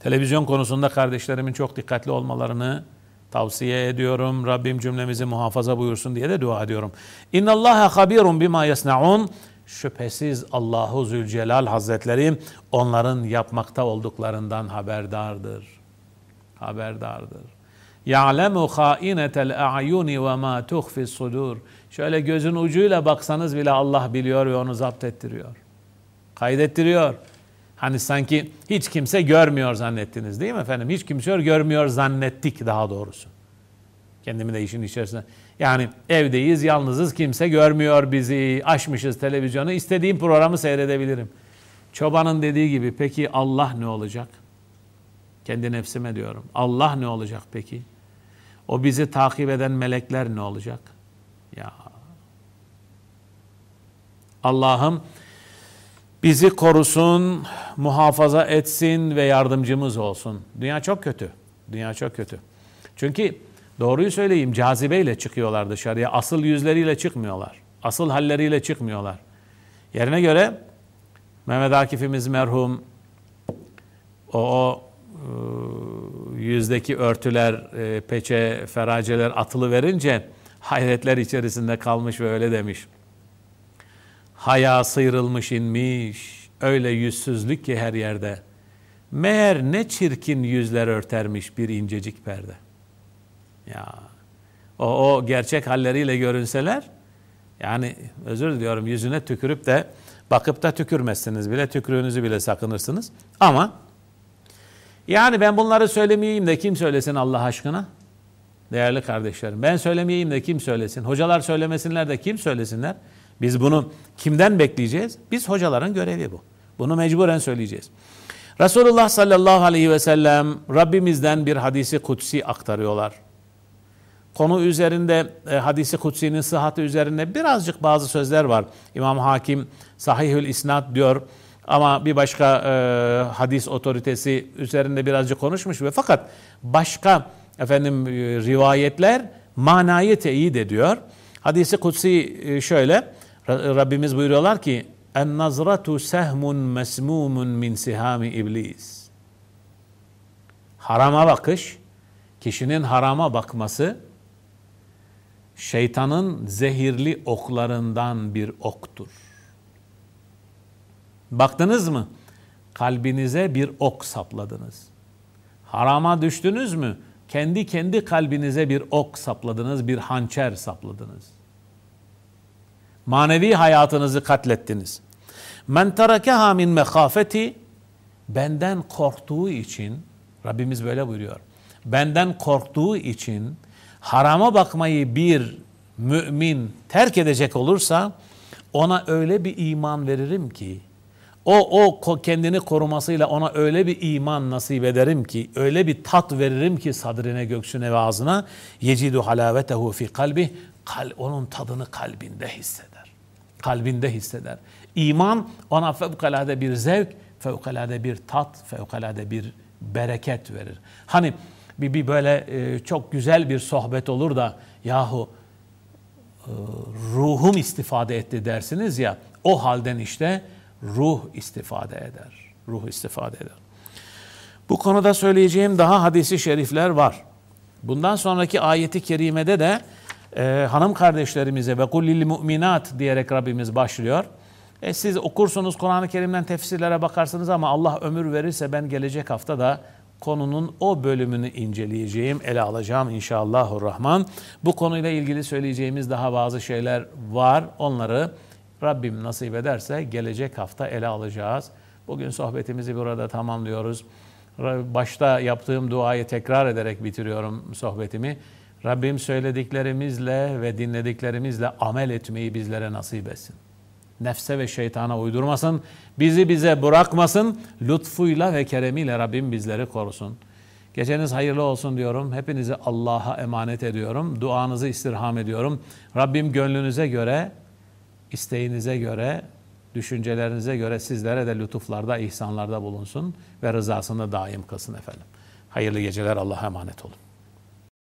Televizyon konusunda kardeşlerimin çok dikkatli olmalarını tavsiye ediyorum. Rabbim cümlemizi muhafaza buyursun diye de dua ediyorum. İnna Allaha habirun bima yasnaun. Şüphesiz Allahu Zülcelal Hazretleri onların yapmakta olduklarından haberdardır. Haberdardır. Ya'lemu khainetel a'yuni ve ma tuhfi sudur. Şöyle gözün ucuyla baksanız bile Allah biliyor ve onu zapt ettiriyor. Kaydettiriyor. Hani sanki hiç kimse görmüyor zannettiniz değil mi efendim? Hiç kimse görmüyor zannettik daha doğrusu. Kendimi de işin içerisinde. Yani evdeyiz, yalnızız, kimse görmüyor bizi. Açmışız televizyonu, istediğim programı seyredebilirim. Çobanın dediği gibi peki Allah ne olacak? Kendi nefsime diyorum. Allah ne olacak peki? O bizi takip eden melekler ne olacak? Ya Allah'ım bizi korusun, muhafaza etsin ve yardımcımız olsun. Dünya çok kötü. Dünya çok kötü. Çünkü doğruyu söyleyeyim cazibeyle çıkıyorlar dışarıya. Asıl yüzleriyle çıkmıyorlar. Asıl halleriyle çıkmıyorlar. Yerine göre Mehmet Akif'imiz merhum o, o e, yüzdeki örtüler, e, peçe, feraceler atılı verince hayretler içerisinde kalmış ve öyle demiş. Haya sıyrılmış inmiş, öyle yüzsüzlük ki her yerde. Meğer ne çirkin yüzler örtermiş bir incecik perde. Ya o, o gerçek halleriyle görünseler, yani özür diliyorum yüzüne tükürüp de bakıp da tükürmezsiniz bile, tükürüğünüzü bile sakınırsınız. Ama yani ben bunları söylemeyeyim de kim söylesin Allah aşkına? Değerli kardeşlerim ben söylemeyeyim de kim söylesin? Hocalar söylemesinler de kim söylesinler? Biz bunu kimden bekleyeceğiz? Biz hocaların görevi bu. Bunu mecburen söyleyeceğiz. Resulullah sallallahu aleyhi ve sellem Rabbimizden bir hadisi kutsi aktarıyorlar. Konu üzerinde e, hadisi kutsinin sıhhatı üzerinde birazcık bazı sözler var. İmam Hakim sahihül isnat diyor ama bir başka e, hadis otoritesi üzerinde birazcık konuşmuş ve fakat başka efendim e, rivayetler manayı teyit ediyor. Hadisi kutsi e, şöyle Rabbimiz buyuruyorlar ki en nazratu sehmun mesmumun min sihami iblis. Harama bakış, kişinin harama bakması şeytanın zehirli oklarından bir oktur. Baktınız mı? Kalbinize bir ok sapladınız. Harama düştünüz mü? Kendi kendi kalbinize bir ok sapladınız, bir hançer sapladınız. Manevi hayatınızı katlettiniz. Men terakeha min mekafeti benden korktuğu için Rabbimiz böyle buyuruyor. Benden korktuğu için harama bakmayı bir mümin terk edecek olursa ona öyle bir iman veririm ki o, o kendini korumasıyla ona öyle bir iman nasip ederim ki, öyle bir tat veririm ki sadrine, göksüne ve ağzına yecidu halavetehu fi kalbi, kal, onun tadını kalbinde hisseder. Kalbinde hisseder. İman ona fevkalade bir zevk, fevkalade bir tat, fevkalade bir bereket verir. Hani bir, bir böyle e, çok güzel bir sohbet olur da yahu e, ruhum istifade etti dersiniz ya o halden işte ruh istifade eder. Ruh istifade eder. Bu konuda söyleyeceğim daha hadisi şerifler var. Bundan sonraki ayeti kerimede de e, hanım kardeşlerimize ve kullil mu'minat diyerek Rabbimiz başlıyor. E, siz okursunuz Kur'an-ı Kerim'den tefsirlere bakarsınız ama Allah ömür verirse ben gelecek hafta da konunun o bölümünü inceleyeceğim, ele alacağım inşallahurrahman. Bu konuyla ilgili söyleyeceğimiz daha bazı şeyler var. Onları Rabbim nasip ederse gelecek hafta ele alacağız. Bugün sohbetimizi burada tamamlıyoruz. Başta yaptığım duayı tekrar ederek bitiriyorum sohbetimi. Rabbim söylediklerimizle ve dinlediklerimizle amel etmeyi bizlere nasip etsin. Nefse ve şeytana uydurmasın. Bizi bize bırakmasın. Lütfuyla ve keremiyle Rabbim bizleri korusun. Geceniz hayırlı olsun diyorum. Hepinizi Allah'a emanet ediyorum. Duanızı istirham ediyorum. Rabbim gönlünüze göre, isteğinize göre, düşüncelerinize göre sizlere de lütuflarda, ihsanlarda bulunsun ve rızasını daim kılsın efendim. Hayırlı geceler. Allah'a emanet olun.